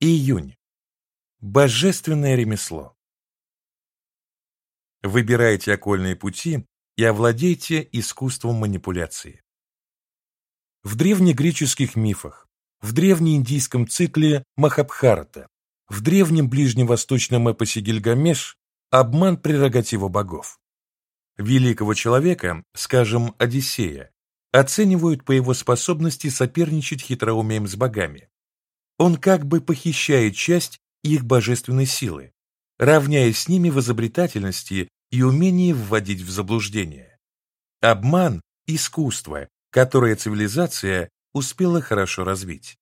Июнь. Божественное ремесло. Выбирайте окольные пути и овладейте искусством манипуляции. В древнегреческих мифах, в древнеиндийском цикле Махабхарата, в древнем ближневосточном эпосе Гильгамеш обман прерогатива богов. Великого человека, скажем, Одиссея, оценивают по его способности соперничать хитроумием с богами. Он как бы похищает часть их божественной силы, равняясь с ними в изобретательности и умении вводить в заблуждение. Обман – искусство, которое цивилизация успела хорошо развить.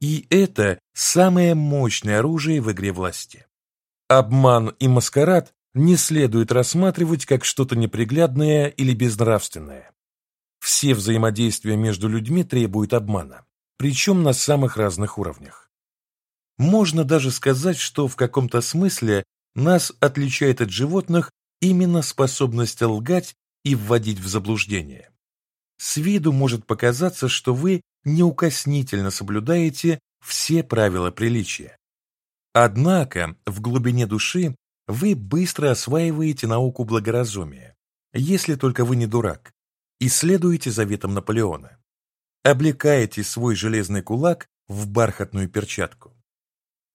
И это самое мощное оружие в игре власти. Обман и маскарад не следует рассматривать как что-то неприглядное или безнравственное. Все взаимодействия между людьми требуют обмана, причем на самых разных уровнях. Можно даже сказать, что в каком-то смысле нас отличает от животных именно способность лгать и вводить в заблуждение. С виду может показаться, что вы неукоснительно соблюдаете все правила приличия. Однако в глубине души вы быстро осваиваете науку благоразумия, если только вы не дурак, и следуете заветам Наполеона. Облекаете свой железный кулак в бархатную перчатку.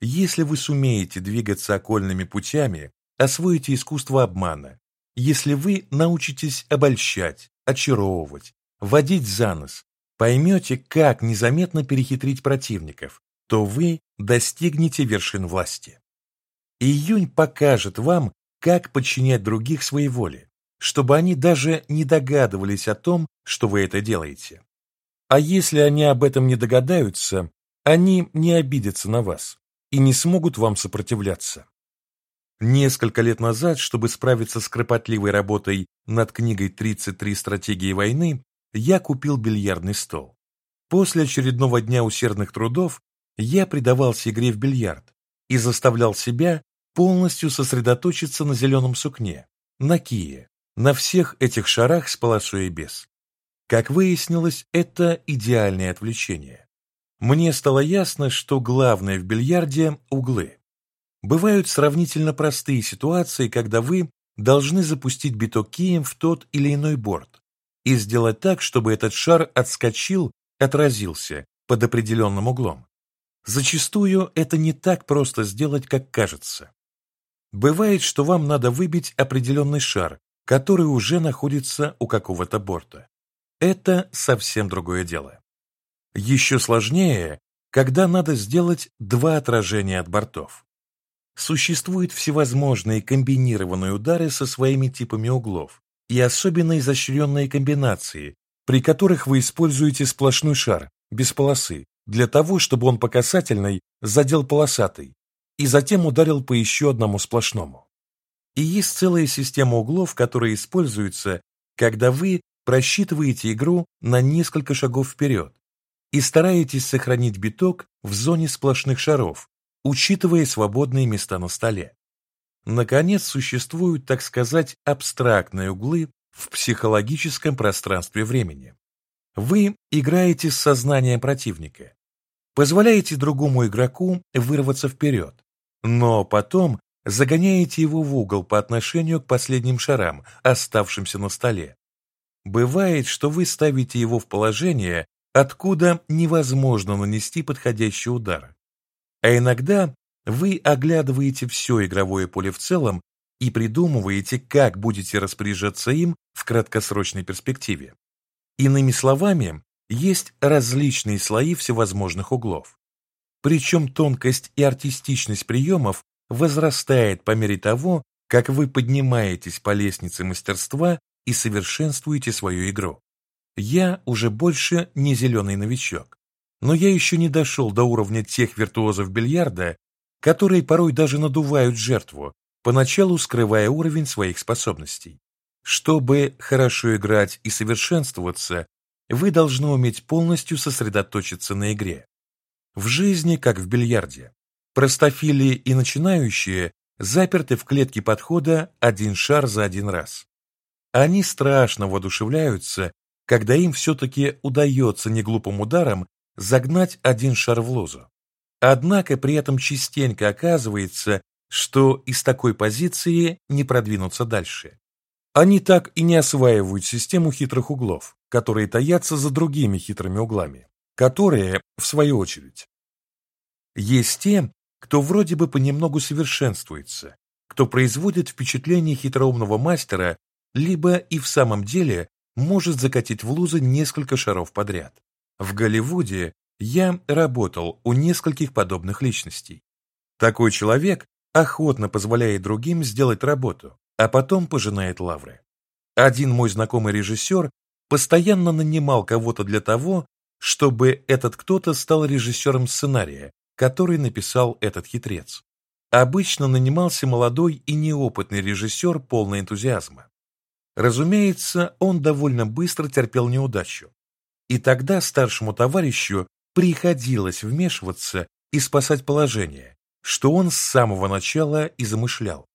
Если вы сумеете двигаться окольными путями, освоите искусство обмана, если вы научитесь обольщать, очаровывать, водить за нос, поймете, как незаметно перехитрить противников, то вы достигнете вершин власти. Июнь покажет вам, как подчинять других своей воле, чтобы они даже не догадывались о том, что вы это делаете. А если они об этом не догадаются, они не обидятся на вас и не смогут вам сопротивляться. Несколько лет назад, чтобы справиться с кропотливой работой над книгой «33 стратегии войны», я купил бильярдный стол. После очередного дня усердных трудов я предавался игре в бильярд и заставлял себя полностью сосредоточиться на зеленом сукне, на кие, на всех этих шарах с полосой и без. Как выяснилось, это идеальное отвлечение. Мне стало ясно, что главное в бильярде – углы. Бывают сравнительно простые ситуации, когда вы должны запустить биток кием в тот или иной борт и сделать так, чтобы этот шар отскочил, отразился под определенным углом. Зачастую это не так просто сделать, как кажется. Бывает, что вам надо выбить определенный шар, который уже находится у какого-то борта. Это совсем другое дело. Еще сложнее, когда надо сделать два отражения от бортов. Существуют всевозможные комбинированные удары со своими типами углов и особенно изощренные комбинации, при которых вы используете сплошной шар, без полосы, для того, чтобы он по касательной задел полосатый и затем ударил по еще одному сплошному. И есть целая система углов, которые используются, когда вы просчитываете игру на несколько шагов вперед, и стараетесь сохранить биток в зоне сплошных шаров, учитывая свободные места на столе. Наконец, существуют, так сказать, абстрактные углы в психологическом пространстве времени. Вы играете с сознанием противника, позволяете другому игроку вырваться вперед, но потом загоняете его в угол по отношению к последним шарам, оставшимся на столе. Бывает, что вы ставите его в положение, откуда невозможно нанести подходящий удар. А иногда вы оглядываете все игровое поле в целом и придумываете, как будете распоряжаться им в краткосрочной перспективе. Иными словами, есть различные слои всевозможных углов. Причем тонкость и артистичность приемов возрастает по мере того, как вы поднимаетесь по лестнице мастерства и совершенствуете свою игру. Я уже больше не зеленый новичок, но я еще не дошел до уровня тех виртуозов бильярда, которые порой даже надувают жертву, поначалу скрывая уровень своих способностей. Чтобы хорошо играть и совершенствоваться, вы должны уметь полностью сосредоточиться на игре. В жизни, как в бильярде, простофили и начинающие заперты в клетке подхода один шар за один раз. Они страшно воодушевляются, когда им все-таки удается неглупым ударом загнать один шар в лозу. Однако при этом частенько оказывается, что из такой позиции не продвинуться дальше. Они так и не осваивают систему хитрых углов, которые таятся за другими хитрыми углами, которые, в свою очередь, есть те, кто вроде бы понемногу совершенствуется, кто производит впечатление хитроумного мастера, либо и в самом деле может закатить в лузы несколько шаров подряд. В Голливуде я работал у нескольких подобных личностей. Такой человек охотно позволяет другим сделать работу, а потом пожинает лавры. Один мой знакомый режиссер постоянно нанимал кого-то для того, чтобы этот кто-то стал режиссером сценария, который написал этот хитрец. Обычно нанимался молодой и неопытный режиссер полный энтузиазма. Разумеется, он довольно быстро терпел неудачу. И тогда старшему товарищу приходилось вмешиваться и спасать положение, что он с самого начала и замышлял.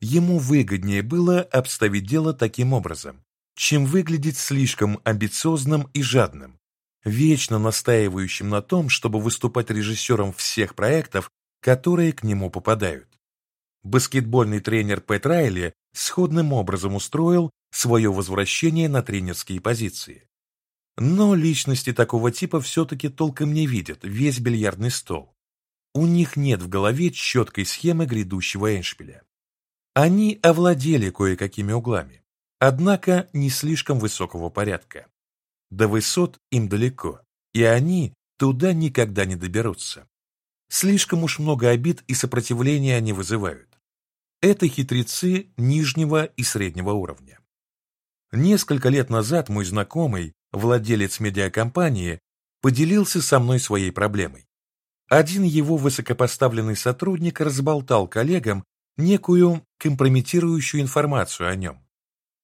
Ему выгоднее было обставить дело таким образом, чем выглядеть слишком амбициозным и жадным, вечно настаивающим на том, чтобы выступать режиссером всех проектов, которые к нему попадают. Баскетбольный тренер Пэт Райли сходным образом устроил свое возвращение на тренерские позиции. Но личности такого типа все-таки толком не видят весь бильярдный стол. У них нет в голове четкой схемы грядущего эншпиля. Они овладели кое-какими углами, однако не слишком высокого порядка. До высот им далеко, и они туда никогда не доберутся. Слишком уж много обид и сопротивления они вызывают. Это хитрецы нижнего и среднего уровня. Несколько лет назад мой знакомый, владелец медиакомпании, поделился со мной своей проблемой. Один его высокопоставленный сотрудник разболтал коллегам некую компрометирующую информацию о нем.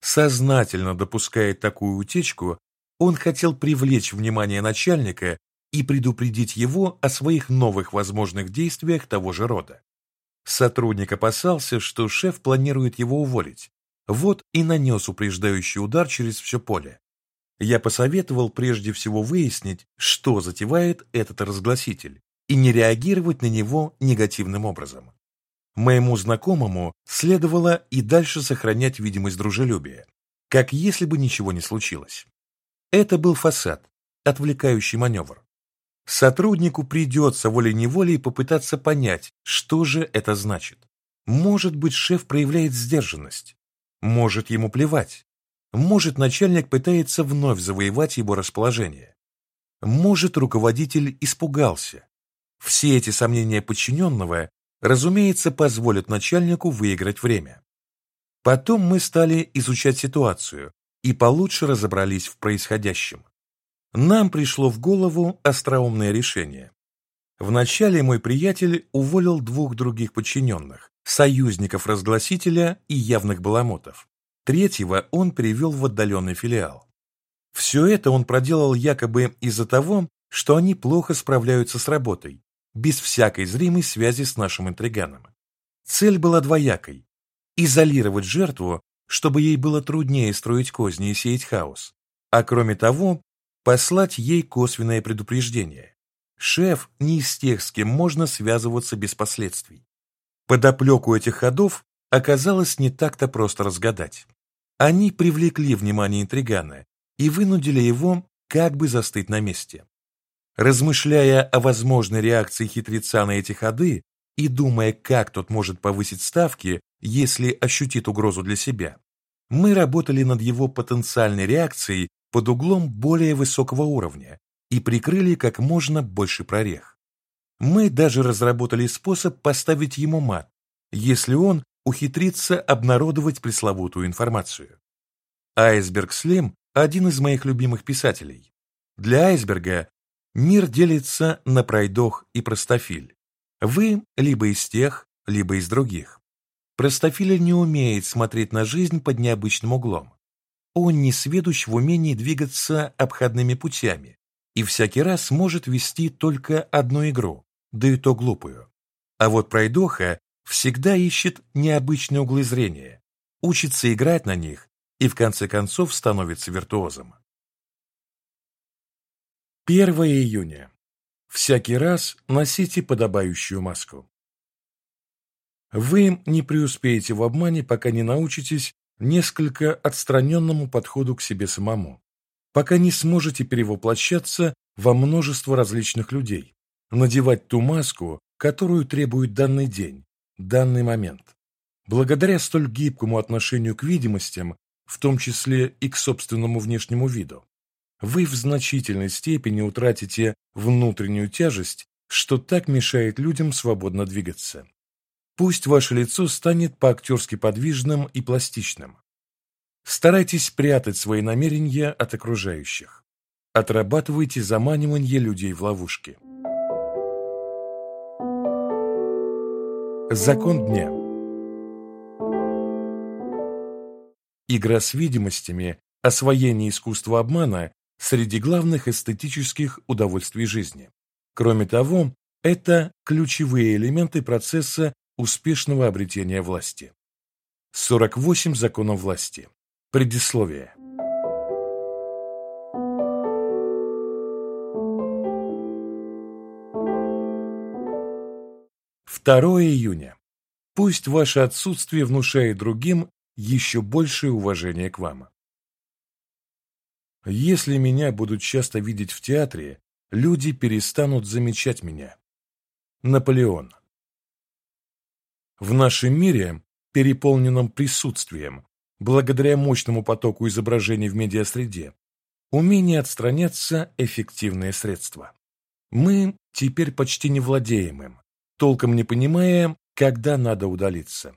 Сознательно допуская такую утечку, он хотел привлечь внимание начальника и предупредить его о своих новых возможных действиях того же рода. Сотрудник опасался, что шеф планирует его уволить, вот и нанес упреждающий удар через все поле. Я посоветовал прежде всего выяснить, что затевает этот разгласитель, и не реагировать на него негативным образом. Моему знакомому следовало и дальше сохранять видимость дружелюбия, как если бы ничего не случилось. Это был фасад, отвлекающий маневр. Сотруднику придется волей-неволей попытаться понять, что же это значит. Может быть, шеф проявляет сдержанность. Может, ему плевать. Может, начальник пытается вновь завоевать его расположение. Может, руководитель испугался. Все эти сомнения подчиненного разумеется, позволит начальнику выиграть время. Потом мы стали изучать ситуацию и получше разобрались в происходящем. Нам пришло в голову остроумное решение. Вначале мой приятель уволил двух других подчиненных, союзников разгласителя и явных баламотов. Третьего он перевел в отдаленный филиал. Все это он проделал якобы из-за того, что они плохо справляются с работой без всякой зримой связи с нашим интриганом. Цель была двоякой – изолировать жертву, чтобы ей было труднее строить козни и сеять хаос, а кроме того, послать ей косвенное предупреждение. Шеф не из тех, с кем можно связываться без последствий. Подоплеку этих ходов оказалось не так-то просто разгадать. Они привлекли внимание интригана и вынудили его как бы застыть на месте. Размышляя о возможной реакции хитреца на эти ходы и думая, как тот может повысить ставки, если ощутит угрозу для себя, мы работали над его потенциальной реакцией под углом более высокого уровня и прикрыли как можно больше прорех. Мы даже разработали способ поставить ему мат, если он ухитрится обнародовать пресловутую информацию. Айсберг Слим – один из моих любимых писателей. Для айсберга Мир делится на пройдох и простофиль. Вы либо из тех, либо из других. Простофиль не умеет смотреть на жизнь под необычным углом. Он не сведущ в умении двигаться обходными путями и всякий раз может вести только одну игру, да и то глупую. А вот пройдоха всегда ищет необычные углы зрения, учится играть на них и в конце концов становится виртуозом. 1 июня. Всякий раз носите подобающую маску. Вы не преуспеете в обмане, пока не научитесь несколько отстраненному подходу к себе самому, пока не сможете перевоплощаться во множество различных людей, надевать ту маску, которую требует данный день, данный момент. Благодаря столь гибкому отношению к видимостям, в том числе и к собственному внешнему виду, вы в значительной степени утратите внутреннюю тяжесть, что так мешает людям свободно двигаться. Пусть ваше лицо станет по-актерски подвижным и пластичным. Старайтесь прятать свои намерения от окружающих. Отрабатывайте заманивание людей в ловушки. Закон дня Игра с видимостями, освоение искусства обмана среди главных эстетических удовольствий жизни. Кроме того, это ключевые элементы процесса успешного обретения власти. 48 законов власти. Предисловие. Второе июня. Пусть ваше отсутствие внушает другим еще большее уважение к вам. Если меня будут часто видеть в театре, люди перестанут замечать меня. Наполеон. В нашем мире, переполненном присутствием, благодаря мощному потоку изображений в медиасреде, умение отстраняться – эффективное средство. Мы теперь почти не владеем им, толком не понимая, когда надо удалиться.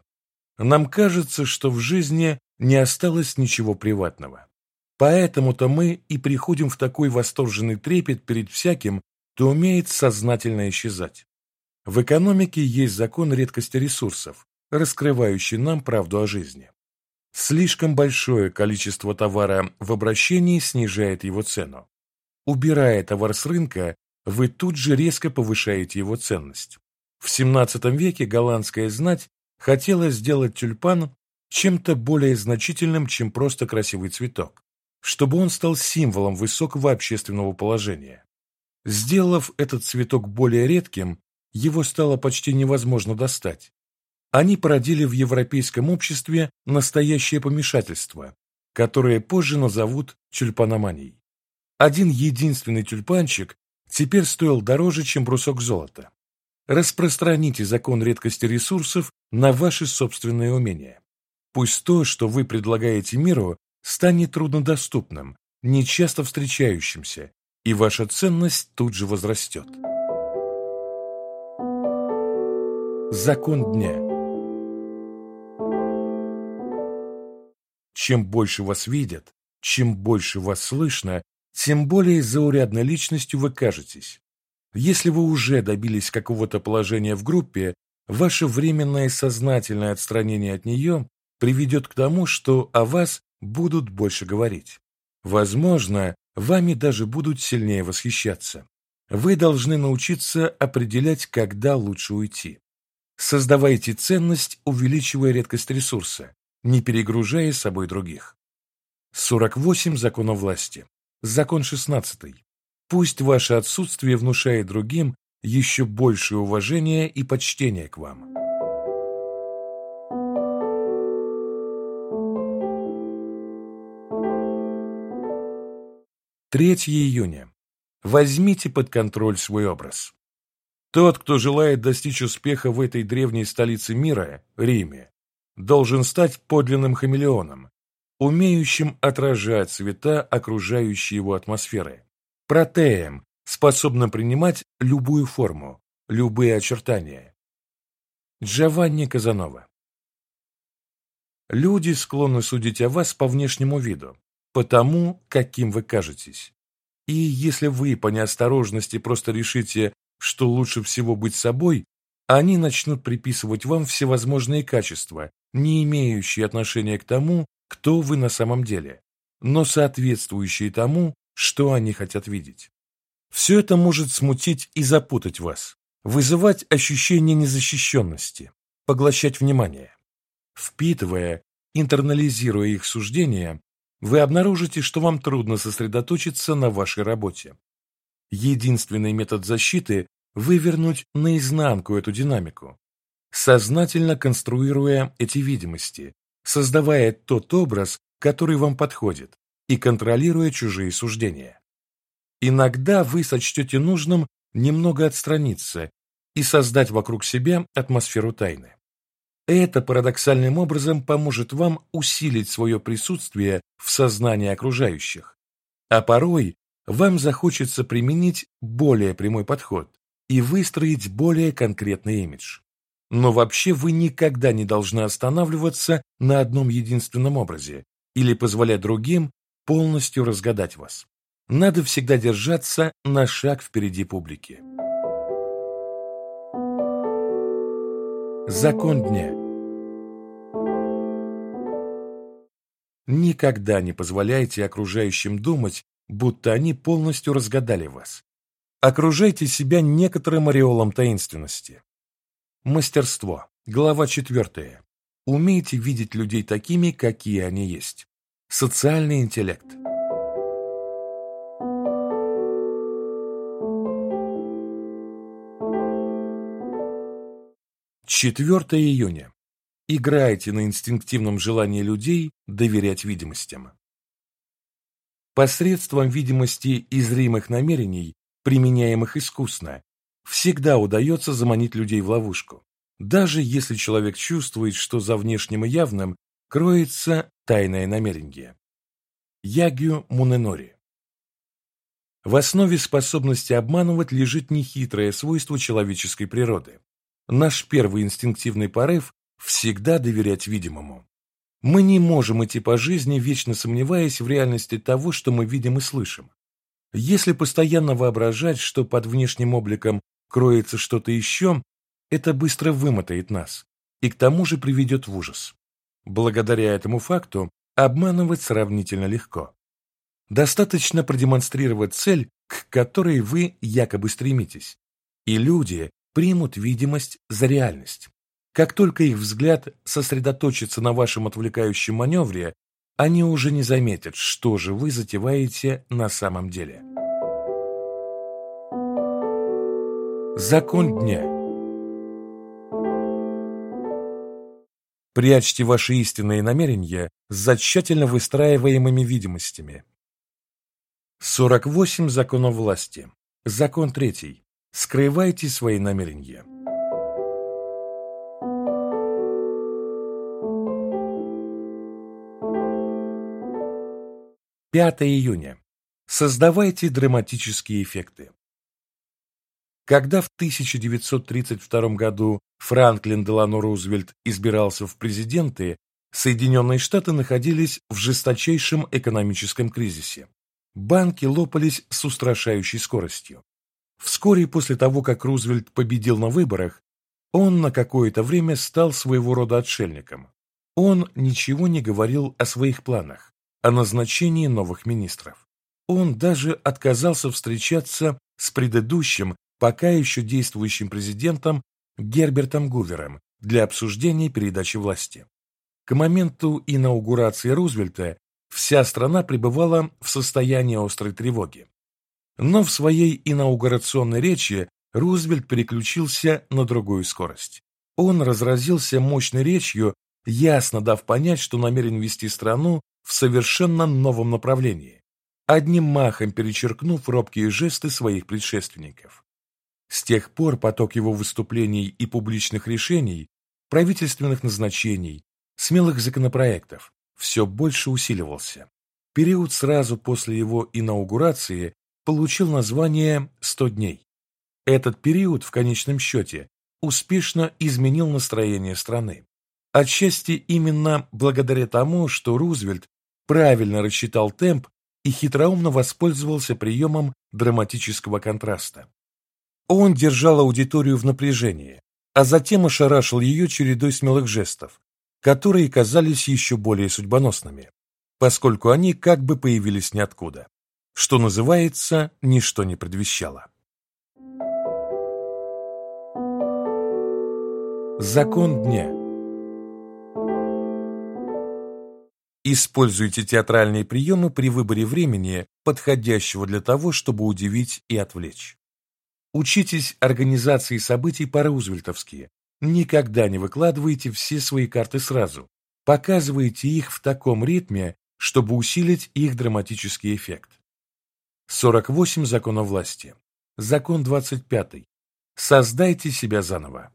Нам кажется, что в жизни не осталось ничего приватного. Поэтому-то мы и приходим в такой восторженный трепет перед всяким, кто умеет сознательно исчезать. В экономике есть закон редкости ресурсов, раскрывающий нам правду о жизни. Слишком большое количество товара в обращении снижает его цену. Убирая товар с рынка, вы тут же резко повышаете его ценность. В XVII веке голландская знать хотела сделать тюльпан чем-то более значительным, чем просто красивый цветок, чтобы он стал символом высокого общественного положения. Сделав этот цветок более редким, его стало почти невозможно достать. Они породили в европейском обществе настоящее помешательство, которое позже назовут тюльпаноманией. Один единственный тюльпанчик теперь стоил дороже, чем брусок золота. Распространите закон редкости ресурсов на ваши собственные умения. Пусть то, что вы предлагаете миру, станет труднодоступным, нечасто встречающимся, и ваша ценность тут же возрастет. Закон дня Чем больше вас видят, чем больше вас слышно, тем более заурядной личностью вы кажетесь. Если вы уже добились какого-то положения в группе, ваше временное сознательное отстранение от нее приведет к тому, что о вас будут больше говорить. Возможно, вами даже будут сильнее восхищаться. Вы должны научиться определять, когда лучше уйти. Создавайте ценность, увеличивая редкость ресурса, не перегружая собой других. 48 законов власти. Закон 16. Пусть ваше отсутствие внушает другим еще большее уважение и почтение к вам. 3 июня. Возьмите под контроль свой образ. Тот, кто желает достичь успеха в этой древней столице мира, Риме, должен стать подлинным хамелеоном, умеющим отражать цвета окружающей его атмосферы, протеем, способным принимать любую форму, любые очертания. Джованни Казанова Люди склонны судить о вас по внешнему виду, потому, каким вы кажетесь. И если вы по неосторожности просто решите, что лучше всего быть собой, они начнут приписывать вам всевозможные качества, не имеющие отношения к тому, кто вы на самом деле, но соответствующие тому, что они хотят видеть. Все это может смутить и запутать вас, вызывать ощущение незащищенности, поглощать внимание. Впитывая, интернализируя их суждения, вы обнаружите, что вам трудно сосредоточиться на вашей работе. Единственный метод защиты – вывернуть наизнанку эту динамику, сознательно конструируя эти видимости, создавая тот образ, который вам подходит, и контролируя чужие суждения. Иногда вы сочтете нужным немного отстраниться и создать вокруг себя атмосферу тайны. Это парадоксальным образом поможет вам усилить свое присутствие в сознании окружающих, а порой вам захочется применить более прямой подход и выстроить более конкретный имидж. Но вообще вы никогда не должны останавливаться на одном единственном образе или позволять другим полностью разгадать вас. Надо всегда держаться на шаг впереди публики. Закон дня Никогда не позволяйте окружающим думать, будто они полностью разгадали вас. Окружайте себя некоторым ореолом таинственности. Мастерство. Глава 4. Умейте видеть людей такими, какие они есть. Социальный интеллект. Четвертое июня. Играйте на инстинктивном желании людей доверять видимостям. Посредством видимости и зримых намерений, применяемых искусно, всегда удается заманить людей в ловушку, даже если человек чувствует, что за внешним и явным кроется тайное намерение. Ягью Муненори В основе способности обманывать лежит нехитрое свойство человеческой природы. Наш первый инстинктивный порыв – всегда доверять видимому. Мы не можем идти по жизни, вечно сомневаясь в реальности того, что мы видим и слышим. Если постоянно воображать, что под внешним обликом кроется что-то еще, это быстро вымотает нас и к тому же приведет в ужас. Благодаря этому факту обманывать сравнительно легко. Достаточно продемонстрировать цель, к которой вы якобы стремитесь, и люди примут видимость за реальность. Как только их взгляд сосредоточится на вашем отвлекающем маневре, они уже не заметят, что же вы затеваете на самом деле. Закон дня Прячьте ваши истинные намерения за тщательно выстраиваемыми видимостями. 48 законов власти. Закон третий. Скрывайте свои намерения. Пятое июня. Создавайте драматические эффекты. Когда в 1932 году Франклин Делано Рузвельт избирался в президенты, Соединенные Штаты находились в жесточайшем экономическом кризисе. Банки лопались с устрашающей скоростью. Вскоре после того, как Рузвельт победил на выборах, он на какое-то время стал своего рода отшельником. Он ничего не говорил о своих планах, о назначении новых министров. Он даже отказался встречаться с предыдущим пока еще действующим президентом Гербертом Гувером для обсуждения передачи власти. К моменту инаугурации Рузвельта вся страна пребывала в состоянии острой тревоги. Но в своей инаугурационной речи Рузвельт переключился на другую скорость. Он разразился мощной речью, ясно дав понять, что намерен вести страну в совершенно новом направлении, одним махом перечеркнув робкие жесты своих предшественников. С тех пор поток его выступлений и публичных решений, правительственных назначений, смелых законопроектов все больше усиливался. Период сразу после его инаугурации получил название «100 дней». Этот период, в конечном счете, успешно изменил настроение страны. Отчасти именно благодаря тому, что Рузвельт правильно рассчитал темп и хитроумно воспользовался приемом драматического контраста. Он держал аудиторию в напряжении, а затем ошарашил ее чередой смелых жестов, которые казались еще более судьбоносными, поскольку они как бы появились ниоткуда. Что называется, ничто не предвещало. Закон дня Используйте театральные приемы при выборе времени, подходящего для того, чтобы удивить и отвлечь. Учитесь организации событий по-рузвельтовски. Никогда не выкладывайте все свои карты сразу. Показывайте их в таком ритме, чтобы усилить их драматический эффект. 48 законов власти. Закон 25. Создайте себя заново.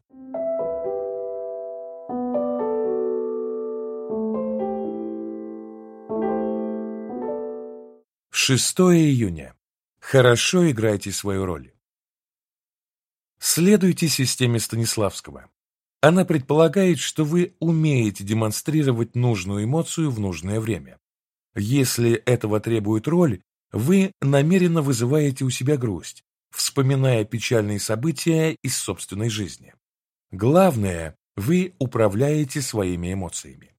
6 июня. Хорошо играйте свою роль. Следуйте системе Станиславского. Она предполагает, что вы умеете демонстрировать нужную эмоцию в нужное время. Если этого требует роль, вы намеренно вызываете у себя грусть, вспоминая печальные события из собственной жизни. Главное, вы управляете своими эмоциями.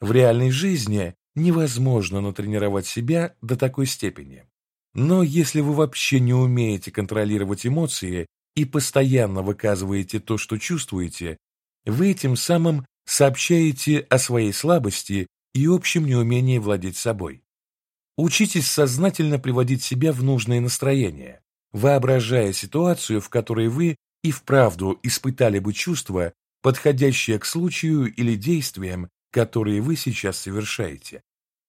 В реальной жизни невозможно натренировать себя до такой степени. Но если вы вообще не умеете контролировать эмоции и постоянно выказываете то, что чувствуете, вы тем самым сообщаете о своей слабости и общем неумении владеть собой. Учитесь сознательно приводить себя в нужное настроение, воображая ситуацию, в которой вы и вправду испытали бы чувства, подходящие к случаю или действиям, которые вы сейчас совершаете.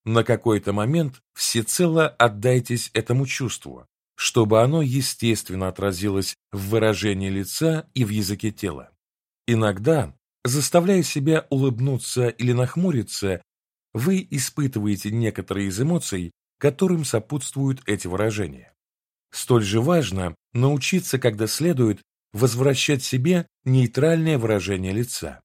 На какой-то момент всецело отдайтесь этому чувству, чтобы оно естественно отразилось в выражении лица и в языке тела. Иногда, заставляя себя улыбнуться или нахмуриться, вы испытываете некоторые из эмоций, которым сопутствуют эти выражения. Столь же важно научиться, когда следует, возвращать себе нейтральное выражение лица.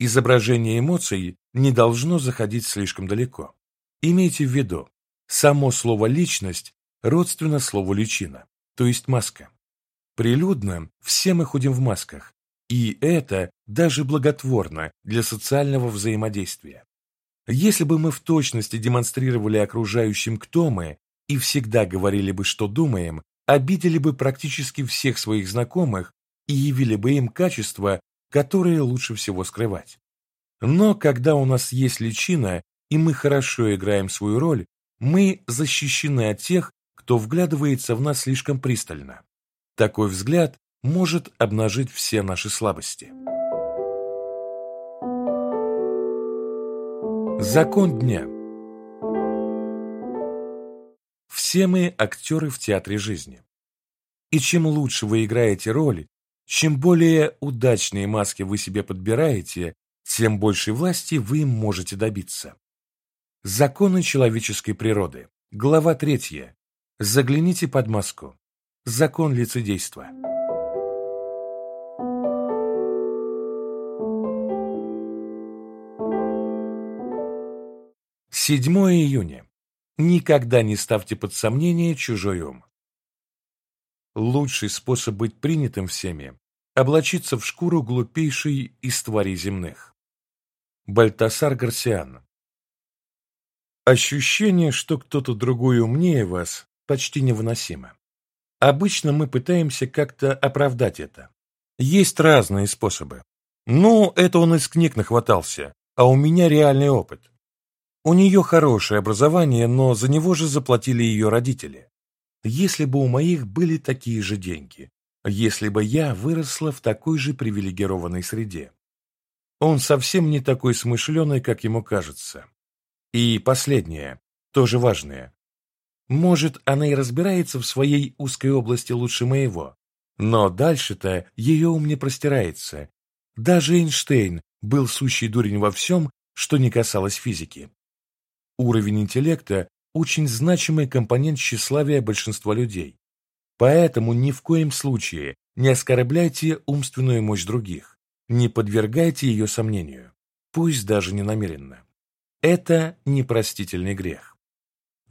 Изображение эмоций не должно заходить слишком далеко. Имейте в виду, само слово «личность» родственно слову «личина», то есть маска. Прилюдно все мы ходим в масках, и это даже благотворно для социального взаимодействия. Если бы мы в точности демонстрировали окружающим, кто мы, и всегда говорили бы, что думаем, обидели бы практически всех своих знакомых и явили бы им качества, которые лучше всего скрывать. Но когда у нас есть личина, и мы хорошо играем свою роль, мы защищены от тех, кто вглядывается в нас слишком пристально. Такой взгляд может обнажить все наши слабости. Закон дня Все мы актеры в театре жизни. И чем лучше вы играете роль, чем более удачные маски вы себе подбираете, тем большей власти вы можете добиться. Законы человеческой природы. Глава 3. Загляните под маску. Закон лицедейства. Седьмое июня. Никогда не ставьте под сомнение чужой ум. Лучший способ быть принятым всеми – облачиться в шкуру глупейшей из тварей земных. Бальтасар Гарсиан Ощущение, что кто-то другой умнее вас, почти невыносимо. Обычно мы пытаемся как-то оправдать это. Есть разные способы. Ну, это он из книг нахватался, а у меня реальный опыт. У нее хорошее образование, но за него же заплатили ее родители если бы у моих были такие же деньги, если бы я выросла в такой же привилегированной среде. Он совсем не такой смышленый, как ему кажется. И последнее, тоже важное. Может, она и разбирается в своей узкой области лучше моего, но дальше-то ее ум не простирается. Даже Эйнштейн был сущий дурень во всем, что не касалось физики. Уровень интеллекта очень значимый компонент тщеславия большинства людей. Поэтому ни в коем случае не оскорбляйте умственную мощь других, не подвергайте ее сомнению, пусть даже не намеренно. Это непростительный грех.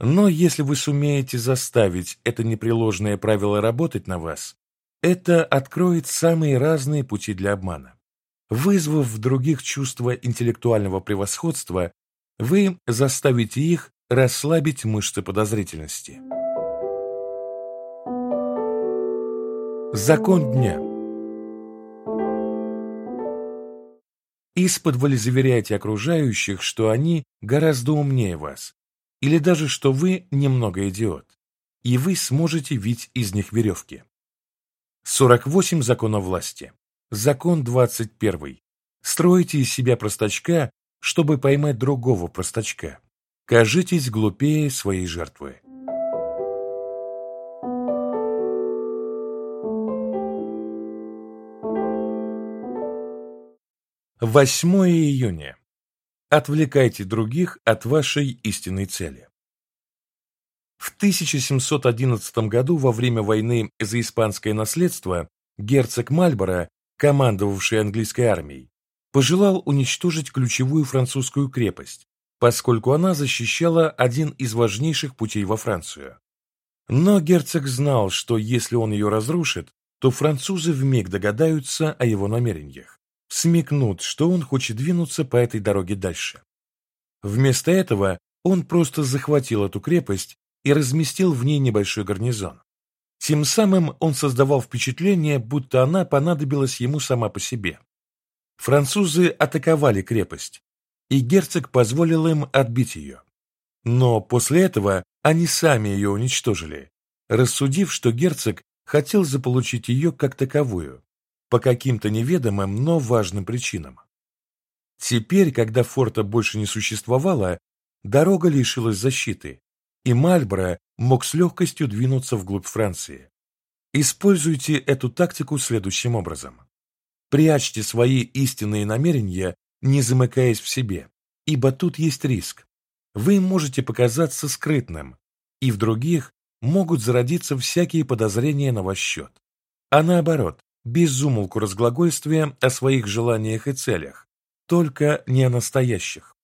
Но если вы сумеете заставить это непреложное правило работать на вас, это откроет самые разные пути для обмана. Вызвав в других чувство интеллектуального превосходства, вы заставите их Расслабить мышцы подозрительности. Закон дня. Исподволь заверяйте окружающих, что они гораздо умнее вас, или даже что вы немного идиот. и вы сможете вить из них веревки. 48 законов власти. Закон 21. Строите из себя простачка, чтобы поймать другого простачка. Кажитесь глупее своей жертвы. 8 июня. Отвлекайте других от вашей истинной цели. В 1711 году во время войны за испанское наследство герцог Мальборо, командовавший английской армией, пожелал уничтожить ключевую французскую крепость, поскольку она защищала один из важнейших путей во Францию. Но герцог знал, что если он ее разрушит, то французы вмиг догадаются о его намерениях смекнут, что он хочет двинуться по этой дороге дальше. Вместо этого он просто захватил эту крепость и разместил в ней небольшой гарнизон. Тем самым он создавал впечатление, будто она понадобилась ему сама по себе. Французы атаковали крепость, и герцог позволил им отбить ее. Но после этого они сами ее уничтожили, рассудив, что герцог хотел заполучить ее как таковую, по каким-то неведомым, но важным причинам. Теперь, когда форта больше не существовало, дорога лишилась защиты, и Мальборо мог с легкостью двинуться вглубь Франции. Используйте эту тактику следующим образом. Прячьте свои истинные намерения, не замыкаясь в себе, ибо тут есть риск. Вы можете показаться скрытным, и в других могут зародиться всякие подозрения на ваш счет. А наоборот, безумолку разглагольствия о своих желаниях и целях, только не о настоящих.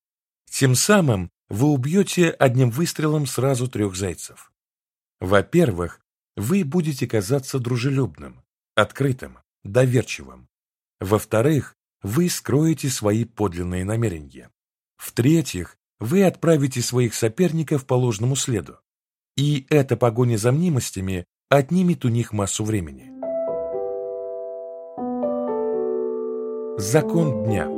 Тем самым вы убьете одним выстрелом сразу трех зайцев. Во-первых, вы будете казаться дружелюбным, открытым, доверчивым. Во-вторых, вы скроете свои подлинные намерения. В-третьих, вы отправите своих соперников по ложному следу. И эта погоня за мнимостями отнимет у них массу времени. Закон дня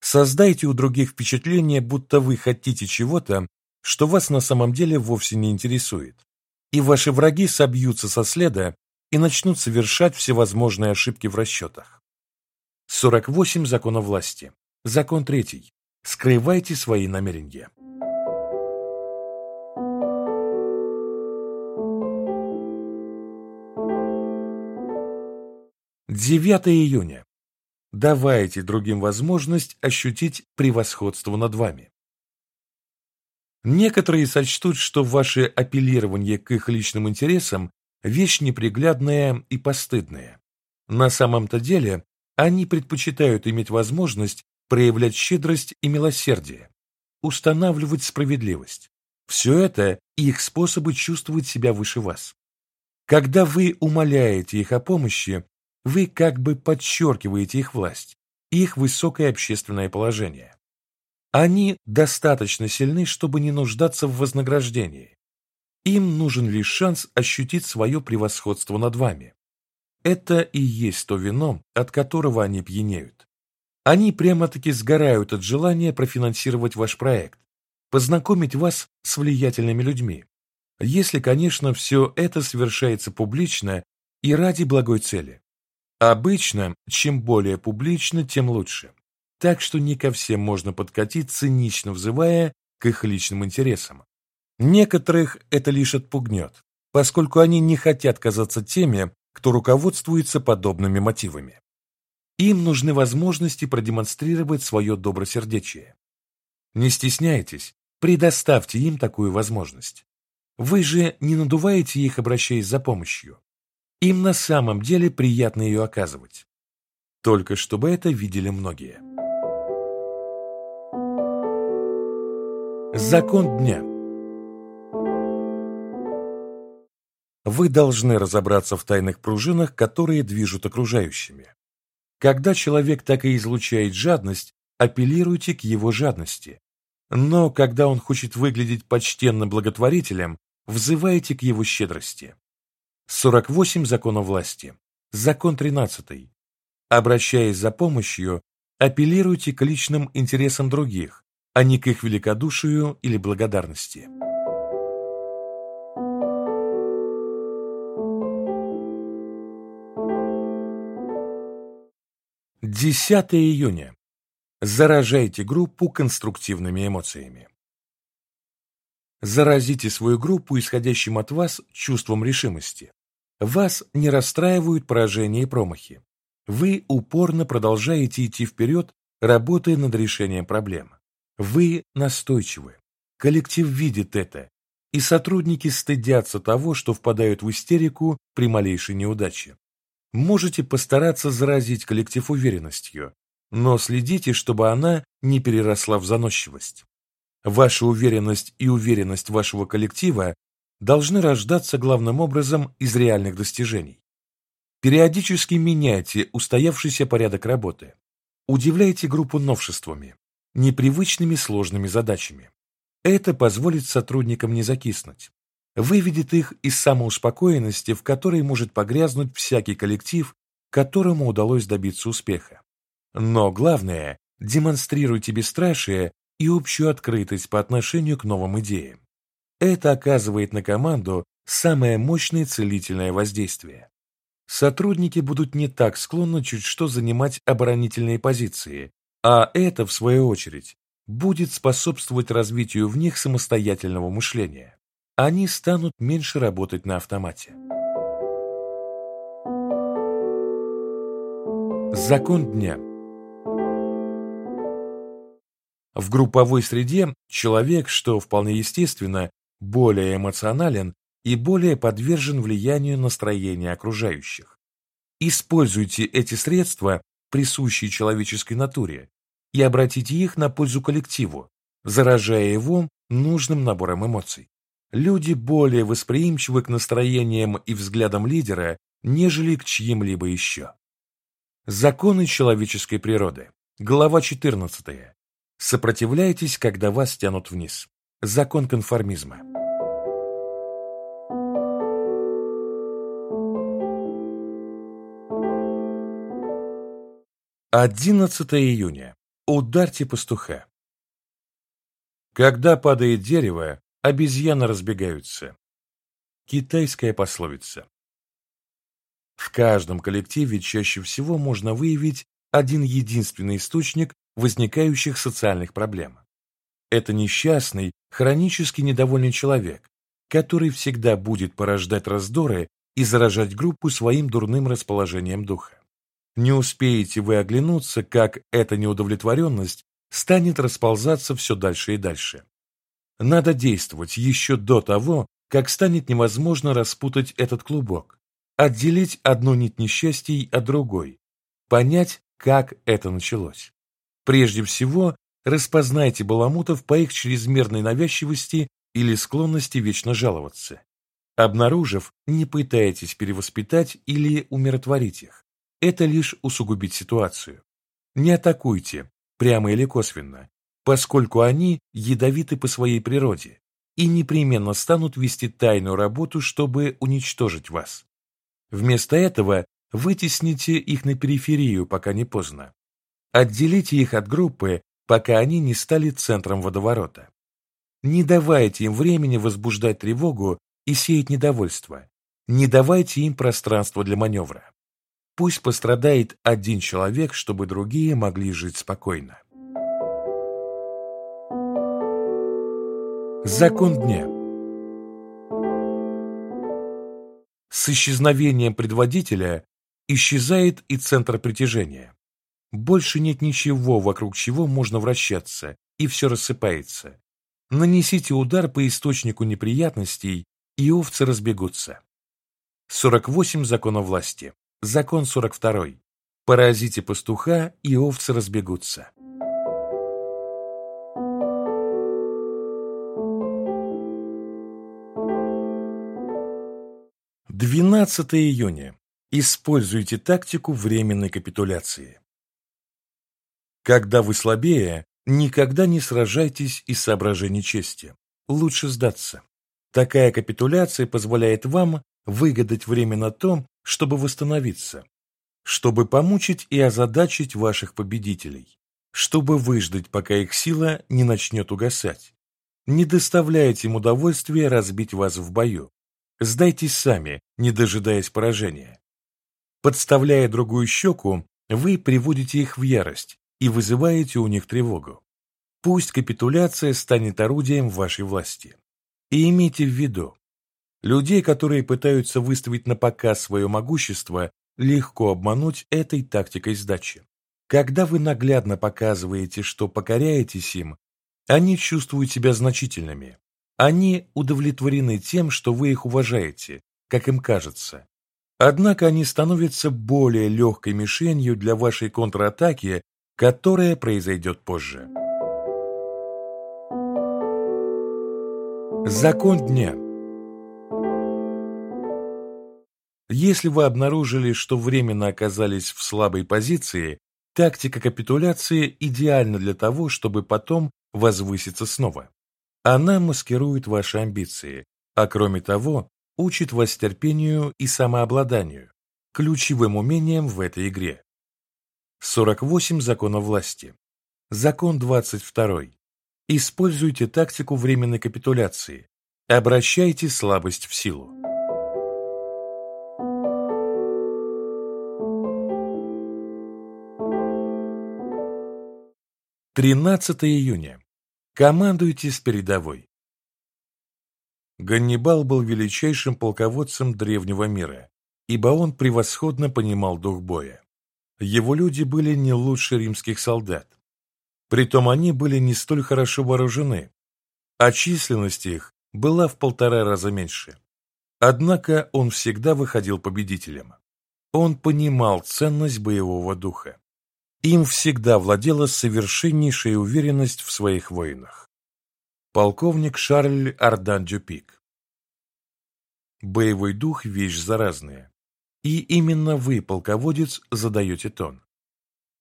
Создайте у других впечатление, будто вы хотите чего-то, что вас на самом деле вовсе не интересует, и ваши враги собьются со следа и начнут совершать всевозможные ошибки в расчетах. 48 законов власти. Закон третий. Скрывайте свои намерения. 9 июня. Давайте другим возможность ощутить превосходство над вами. Некоторые сочтут, что ваше апеллирование к их личным интересам – вещь неприглядная и постыдная. На самом-то деле они предпочитают иметь возможность проявлять щедрость и милосердие, устанавливать справедливость. Все это их способы чувствовать себя выше вас. Когда вы умоляете их о помощи, вы как бы подчеркиваете их власть, их высокое общественное положение. Они достаточно сильны, чтобы не нуждаться в вознаграждении. Им нужен лишь шанс ощутить свое превосходство над вами. Это и есть то вино, от которого они пьянеют. Они прямо-таки сгорают от желания профинансировать ваш проект, познакомить вас с влиятельными людьми. Если, конечно, все это совершается публично и ради благой цели. Обычно, чем более публично, тем лучше. Так что не ко всем можно подкатить, цинично взывая к их личным интересам. Некоторых это лишь отпугнет, поскольку они не хотят казаться теми, кто руководствуется подобными мотивами. Им нужны возможности продемонстрировать свое добросердечие. Не стесняйтесь, предоставьте им такую возможность. Вы же не надуваете их, обращаясь за помощью. Им на самом деле приятно ее оказывать. Только чтобы это видели многие. Закон дня Вы должны разобраться в тайных пружинах, которые движут окружающими. Когда человек так и излучает жадность, апеллируйте к его жадности. Но когда он хочет выглядеть почтенным благотворителем, взывайте к его щедрости. 48 законов власти. Закон 13. Обращаясь за помощью, апеллируйте к личным интересам других, а не к их великодушию или благодарности. 10 июня. Заражайте группу конструктивными эмоциями. Заразите свою группу исходящим от вас чувством решимости. Вас не расстраивают поражения и промахи. Вы упорно продолжаете идти вперед, работая над решением проблем. Вы настойчивы. Коллектив видит это, и сотрудники стыдятся того, что впадают в истерику при малейшей неудаче. Можете постараться заразить коллектив уверенностью, но следите, чтобы она не переросла в заносчивость. Ваша уверенность и уверенность вашего коллектива должны рождаться главным образом из реальных достижений. Периодически меняйте устоявшийся порядок работы. Удивляйте группу новшествами, непривычными сложными задачами. Это позволит сотрудникам не закиснуть выведет их из самоуспокоенности, в которой может погрязнуть всякий коллектив, которому удалось добиться успеха. Но главное, демонстрируйте бесстрашие и общую открытость по отношению к новым идеям. Это оказывает на команду самое мощное целительное воздействие. Сотрудники будут не так склонны чуть что занимать оборонительные позиции, а это, в свою очередь, будет способствовать развитию в них самостоятельного мышления они станут меньше работать на автомате. Закон дня В групповой среде человек, что вполне естественно, более эмоционален и более подвержен влиянию настроения окружающих. Используйте эти средства, присущие человеческой натуре, и обратите их на пользу коллективу, заражая его нужным набором эмоций. Люди более восприимчивы к настроениям и взглядам лидера, нежели к чьим-либо еще. Законы человеческой природы. Глава 14. Сопротивляйтесь, когда вас тянут вниз. Закон конформизма. Одиннадцатое июня. Ударьте пастуха. Когда падает дерево, Обезьяны разбегаются. Китайская пословица. В каждом коллективе чаще всего можно выявить один единственный источник возникающих социальных проблем. Это несчастный, хронически недовольный человек, который всегда будет порождать раздоры и заражать группу своим дурным расположением духа. Не успеете вы оглянуться, как эта неудовлетворенность станет расползаться все дальше и дальше. Надо действовать еще до того, как станет невозможно распутать этот клубок, отделить одну нить несчастий от другой, понять, как это началось. Прежде всего, распознайте баламутов по их чрезмерной навязчивости или склонности вечно жаловаться. Обнаружив, не пытайтесь перевоспитать или умиротворить их. Это лишь усугубит ситуацию. Не атакуйте, прямо или косвенно, поскольку они ядовиты по своей природе и непременно станут вести тайную работу, чтобы уничтожить вас. Вместо этого вытесните их на периферию, пока не поздно. Отделите их от группы, пока они не стали центром водоворота. Не давайте им времени возбуждать тревогу и сеять недовольство. Не давайте им пространства для маневра. Пусть пострадает один человек, чтобы другие могли жить спокойно. Закон дня С исчезновением предводителя исчезает и центр притяжения. Больше нет ничего, вокруг чего можно вращаться, и все рассыпается. Нанесите удар по источнику неприятностей, и овцы разбегутся. 48 законов власти. Закон 42. Поразите пастуха, и овцы разбегутся. 12 июня. Используйте тактику временной капитуляции. Когда вы слабее, никогда не сражайтесь из соображений чести. Лучше сдаться. Такая капитуляция позволяет вам выгадать время на том, чтобы восстановиться, чтобы помучить и озадачить ваших победителей, чтобы выждать, пока их сила не начнет угасать. Не доставляйте им удовольствия разбить вас в бою. Сдайтесь сами, не дожидаясь поражения. Подставляя другую щеку, вы приводите их в ярость и вызываете у них тревогу. Пусть капитуляция станет орудием вашей власти. И имейте в виду, людей, которые пытаются выставить на показ свое могущество, легко обмануть этой тактикой сдачи. Когда вы наглядно показываете, что покоряетесь им, они чувствуют себя значительными. Они удовлетворены тем, что вы их уважаете, как им кажется. Однако они становятся более легкой мишенью для вашей контратаки, которая произойдет позже. Закон дня Если вы обнаружили, что временно оказались в слабой позиции, тактика капитуляции идеальна для того, чтобы потом возвыситься снова. Она маскирует ваши амбиции, а кроме того, учит вас терпению и самообладанию, ключевым умением в этой игре. 48 законов власти. Закон 22. Используйте тактику временной капитуляции. Обращайте слабость в силу. 13 июня. Командуйте с передовой. Ганнибал был величайшим полководцем древнего мира, ибо он превосходно понимал дух боя. Его люди были не лучше римских солдат. Притом они были не столь хорошо вооружены, а численность их была в полтора раза меньше. Однако он всегда выходил победителем. Он понимал ценность боевого духа. Им всегда владела совершеннейшая уверенность в своих воинах. Полковник Шарль Ардан Дюпик Боевой дух – вещь заразная. И именно вы, полководец, задаете тон.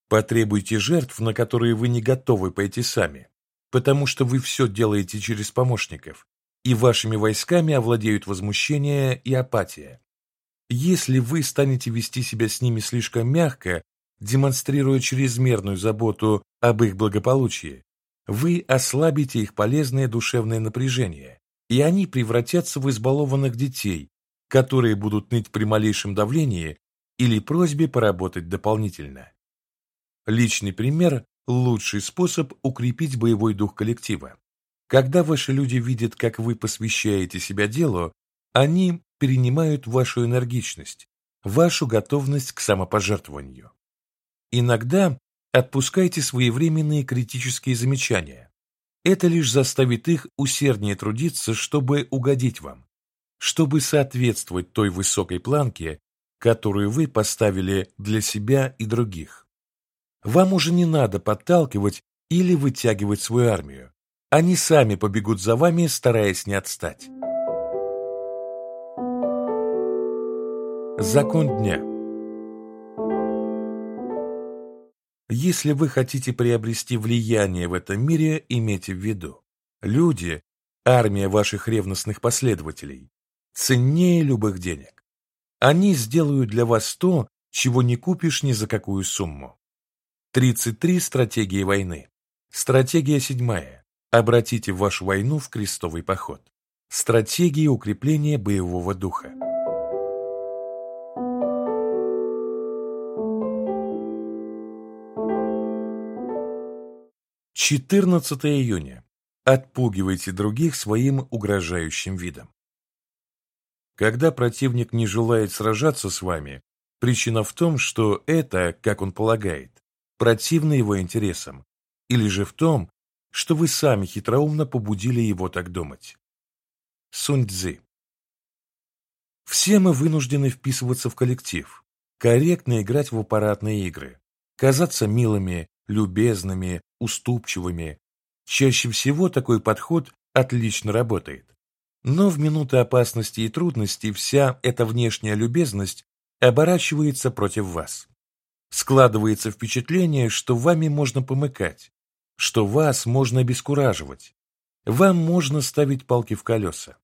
Потребуйте жертв, на которые вы не готовы пойти сами, потому что вы все делаете через помощников, и вашими войсками овладеют возмущение и апатия. Если вы станете вести себя с ними слишком мягко, демонстрируя чрезмерную заботу об их благополучии, вы ослабите их полезное душевное напряжение, и они превратятся в избалованных детей, которые будут ныть при малейшем давлении или просьбе поработать дополнительно. Личный пример – лучший способ укрепить боевой дух коллектива. Когда ваши люди видят, как вы посвящаете себя делу, они перенимают вашу энергичность, вашу готовность к самопожертвованию. Иногда отпускайте своевременные критические замечания. Это лишь заставит их усерднее трудиться, чтобы угодить вам, чтобы соответствовать той высокой планке, которую вы поставили для себя и других. Вам уже не надо подталкивать или вытягивать свою армию. Они сами побегут за вами, стараясь не отстать. Закон дня Если вы хотите приобрести влияние в этом мире, имейте в виду. Люди, армия ваших ревностных последователей, ценнее любых денег. Они сделают для вас то, чего не купишь ни за какую сумму. 33 стратегии войны. Стратегия седьмая. Обратите вашу войну в крестовый поход. Стратегия укрепления боевого духа. 14 июня. Отпугивайте других своим угрожающим видом. Когда противник не желает сражаться с вами, причина в том, что это, как он полагает, противно его интересам, или же в том, что вы сами хитроумно побудили его так думать. Сунь Цзы Все мы вынуждены вписываться в коллектив, корректно играть в аппаратные игры, казаться милыми, любезными, уступчивыми. Чаще всего такой подход отлично работает. Но в минуты опасности и трудностей вся эта внешняя любезность оборачивается против вас. Складывается впечатление, что вами можно помыкать, что вас можно обескураживать, вам можно ставить палки в колеса.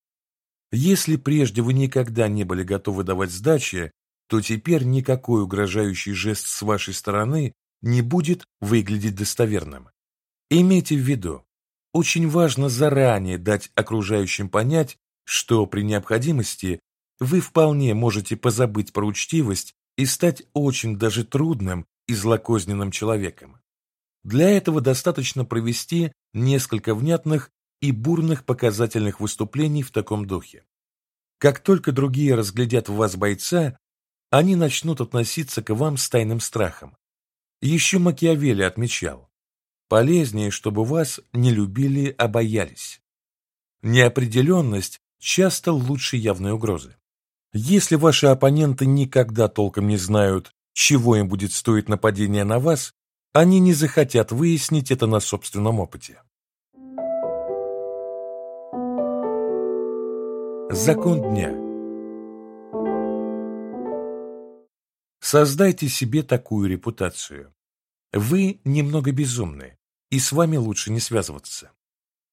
Если прежде вы никогда не были готовы давать сдачи, то теперь никакой угрожающий жест с вашей стороны не будет выглядеть достоверным. Имейте в виду, очень важно заранее дать окружающим понять, что при необходимости вы вполне можете позабыть про учтивость и стать очень даже трудным и злокозненным человеком. Для этого достаточно провести несколько внятных и бурных показательных выступлений в таком духе. Как только другие разглядят в вас бойца, они начнут относиться к вам с тайным страхом. Еще Макиавелли отмечал, полезнее, чтобы вас не любили, а боялись. Неопределенность часто лучше явной угрозы. Если ваши оппоненты никогда толком не знают, чего им будет стоить нападение на вас, они не захотят выяснить это на собственном опыте. Закон дня Создайте себе такую репутацию. Вы немного безумны, и с вами лучше не связываться.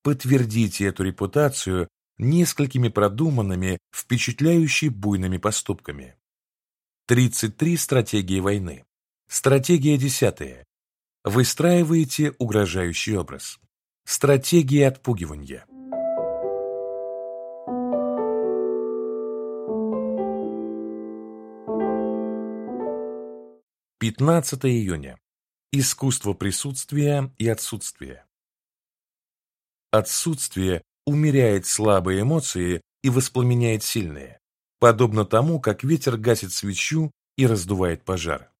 Подтвердите эту репутацию несколькими продуманными, впечатляющими буйными поступками. 33 стратегии войны. Стратегия десятая. Выстраиваете угрожающий образ. Стратегия отпугивания. Пятнадцатое июня. Искусство присутствия и отсутствия. Отсутствие умеряет слабые эмоции и воспламеняет сильные, подобно тому, как ветер гасит свечу и раздувает пожар.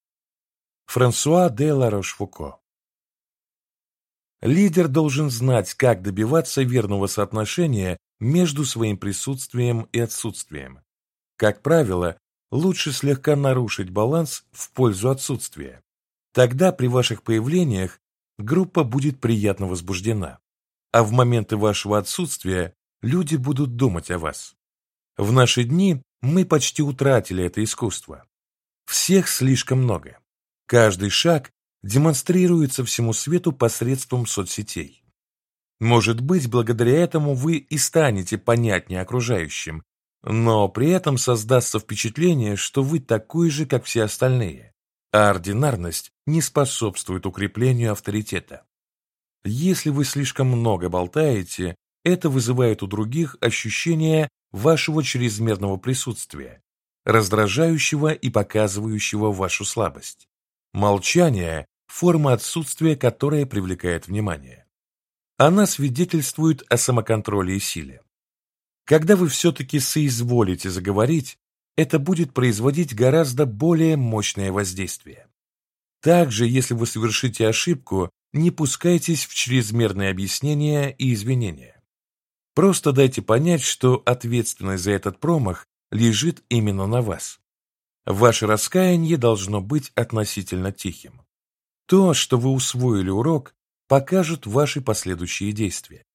Франсуа де Ларошфуко Лидер должен знать, как добиваться верного соотношения между своим присутствием и отсутствием. Как правило, лучше слегка нарушить баланс в пользу отсутствия. Тогда при ваших появлениях группа будет приятно возбуждена а в моменты вашего отсутствия люди будут думать о вас. В наши дни мы почти утратили это искусство. Всех слишком много. Каждый шаг демонстрируется всему свету посредством соцсетей. Может быть, благодаря этому вы и станете понятнее окружающим, но при этом создастся впечатление, что вы такой же, как все остальные, а ординарность не способствует укреплению авторитета. Если вы слишком много болтаете, это вызывает у других ощущение вашего чрезмерного присутствия, раздражающего и показывающего вашу слабость. Молчание – форма отсутствия, которая привлекает внимание. Она свидетельствует о самоконтроле и силе. Когда вы все-таки соизволите заговорить, это будет производить гораздо более мощное воздействие. Также, если вы совершите ошибку, не пускайтесь в чрезмерные объяснения и извинения. Просто дайте понять, что ответственность за этот промах лежит именно на вас. Ваше раскаяние должно быть относительно тихим. То, что вы усвоили урок, покажут ваши последующие действия.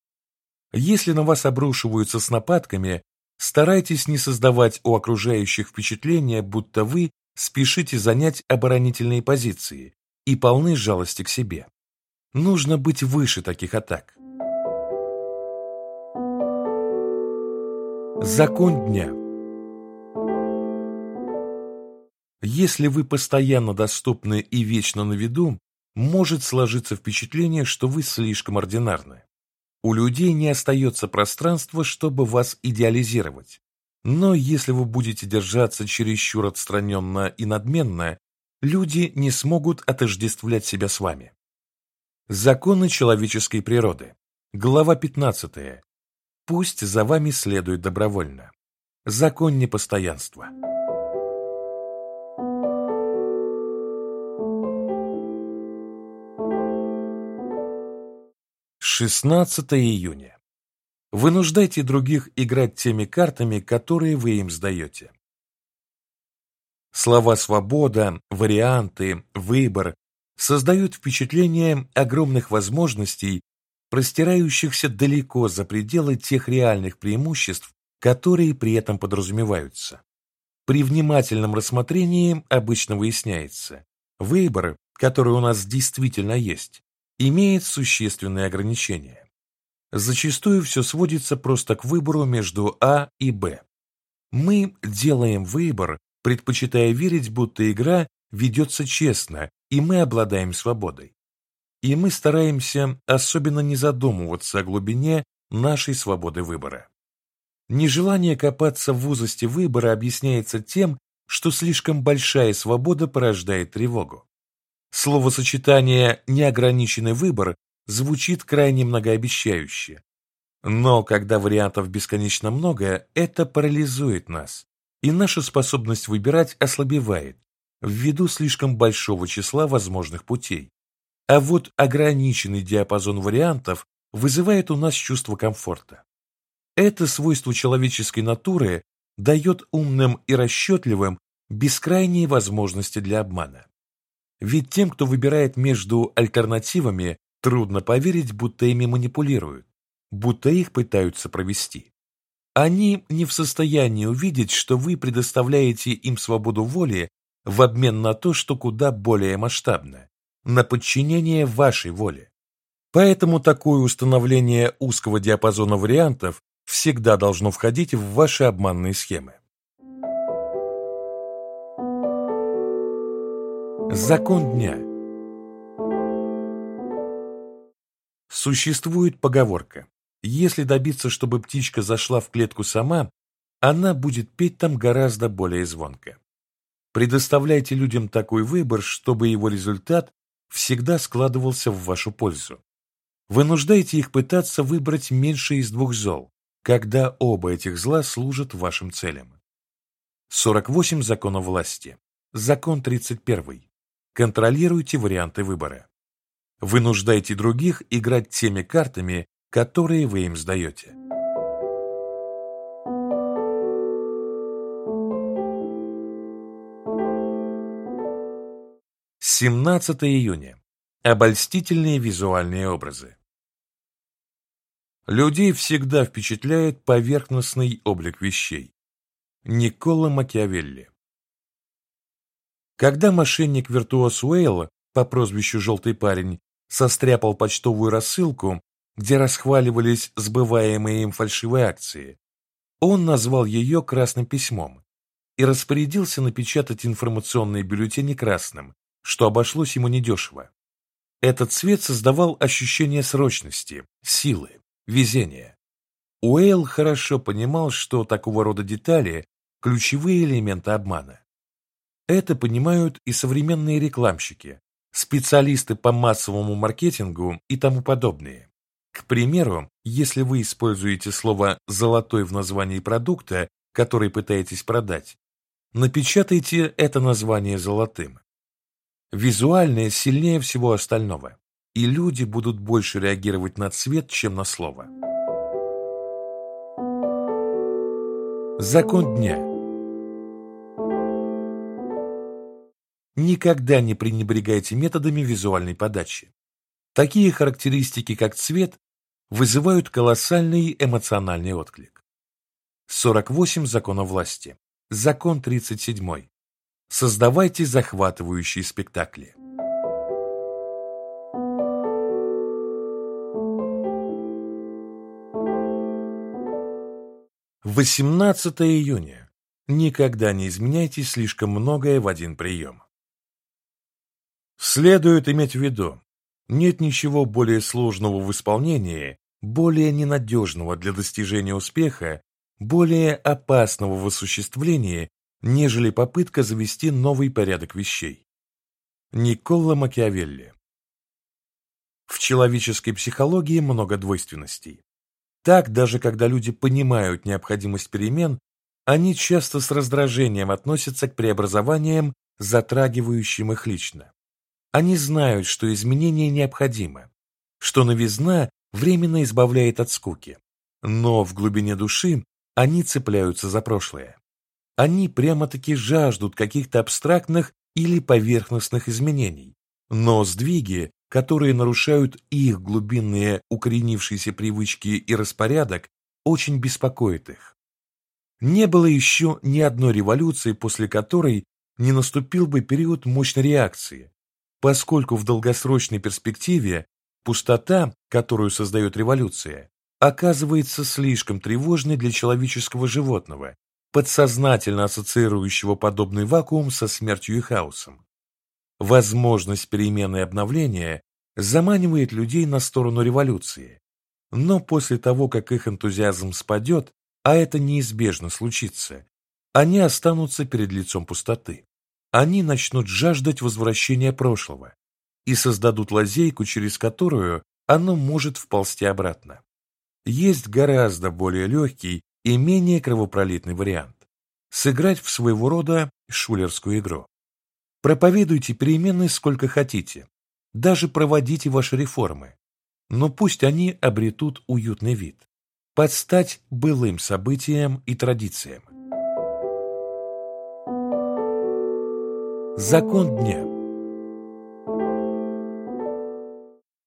Если на вас обрушиваются с нападками, старайтесь не создавать у окружающих впечатление, будто вы спешите занять оборонительные позиции и полны жалости к себе. Нужно быть выше таких атак. Закон дня Если вы постоянно доступны и вечно на виду, может сложиться впечатление, что вы слишком ординарны. У людей не остается пространства, чтобы вас идеализировать. Но если вы будете держаться чересчур отстраненно и надменно, люди не смогут отождествлять себя с вами. Законы человеческой природы. Глава 15. Пусть за вами следует добровольно. Закон непостоянства. Шестнадцатое июня. Вынуждайте других играть теми картами, которые вы им сдаете. Слова «свобода», «варианты», «выбор» создают впечатление огромных возможностей, простирающихся далеко за пределы тех реальных преимуществ, которые при этом подразумеваются. При внимательном рассмотрении обычно выясняется, выбор, который у нас действительно есть, имеет существенные ограничения. Зачастую все сводится просто к выбору между А и Б. Мы делаем выбор, предпочитая верить, будто игра ведется честно и мы обладаем свободой. И мы стараемся особенно не задумываться о глубине нашей свободы выбора. Нежелание копаться в узости выбора объясняется тем, что слишком большая свобода порождает тревогу. Словосочетание «неограниченный выбор» звучит крайне многообещающе. Но когда вариантов бесконечно много, это парализует нас, и наша способность выбирать ослабевает ввиду слишком большого числа возможных путей. А вот ограниченный диапазон вариантов вызывает у нас чувство комфорта. Это свойство человеческой натуры дает умным и расчетливым бескрайние возможности для обмана. Ведь тем, кто выбирает между альтернативами, трудно поверить, будто ими манипулируют, будто их пытаются провести. Они не в состоянии увидеть, что вы предоставляете им свободу воли в обмен на то, что куда более масштабно, на подчинение вашей воле. Поэтому такое установление узкого диапазона вариантов всегда должно входить в ваши обманные схемы. Закон дня Существует поговорка. Если добиться, чтобы птичка зашла в клетку сама, она будет петь там гораздо более звонко. Предоставляйте людям такой выбор, чтобы его результат всегда складывался в вашу пользу. Вынуждайте их пытаться выбрать меньше из двух зол, когда оба этих зла служат вашим целям. 48 законов власти. Закон 31. Контролируйте варианты выбора. Вынуждайте других играть теми картами, которые вы им сдаете. Семнадцатое июня. Обольстительные визуальные образы. Людей всегда впечатляет поверхностный облик вещей. Никола Макиавелли. Когда мошенник-виртуоз Уэйла по прозвищу «Желтый парень» состряпал почтовую рассылку, где расхваливались сбываемые им фальшивые акции, он назвал ее «красным письмом» и распорядился напечатать информационные бюллетени красным, что обошлось ему недешево. Этот цвет создавал ощущение срочности, силы, везения. Уэйл хорошо понимал, что такого рода детали – ключевые элементы обмана. Это понимают и современные рекламщики, специалисты по массовому маркетингу и тому подобные. К примеру, если вы используете слово «золотой» в названии продукта, который пытаетесь продать, напечатайте это название золотым. Визуальное сильнее всего остального и люди будут больше реагировать на цвет, чем на слово. Закон дня Никогда не пренебрегайте методами визуальной подачи. Такие характеристики, как цвет, вызывают колоссальный эмоциональный отклик. 48 законов власти. Закон 37. Создавайте захватывающие спектакли. 18 июня. Никогда не изменяйте слишком многое в один прием. Следует иметь в виду, нет ничего более сложного в исполнении, более ненадежного для достижения успеха, более опасного в осуществлении, нежели попытка завести новый порядок вещей. Никола Макиавелли В человеческой психологии много двойственностей. Так, даже когда люди понимают необходимость перемен, они часто с раздражением относятся к преобразованиям, затрагивающим их лично. Они знают, что изменение необходимо, что новизна временно избавляет от скуки, но в глубине души они цепляются за прошлое. Они прямо-таки жаждут каких-то абстрактных или поверхностных изменений, но сдвиги которые нарушают их глубинные укоренившиеся привычки и распорядок, очень беспокоит их. Не было еще ни одной революции, после которой не наступил бы период мощной реакции, поскольку в долгосрочной перспективе пустота, которую создает революция, оказывается слишком тревожной для человеческого животного, подсознательно ассоциирующего подобный вакуум со смертью и хаосом. Возможность перемены и обновления заманивает людей на сторону революции, но после того, как их энтузиазм спадет, а это неизбежно случится, они останутся перед лицом пустоты. Они начнут жаждать возвращения прошлого и создадут лазейку, через которую оно может вползти обратно. Есть гораздо более легкий и менее кровопролитный вариант – сыграть в своего рода шулерскую игру. Проповедуйте перемены сколько хотите, даже проводите ваши реформы, но пусть они обретут уютный вид, подстать былым событиям и традициям. Закон дня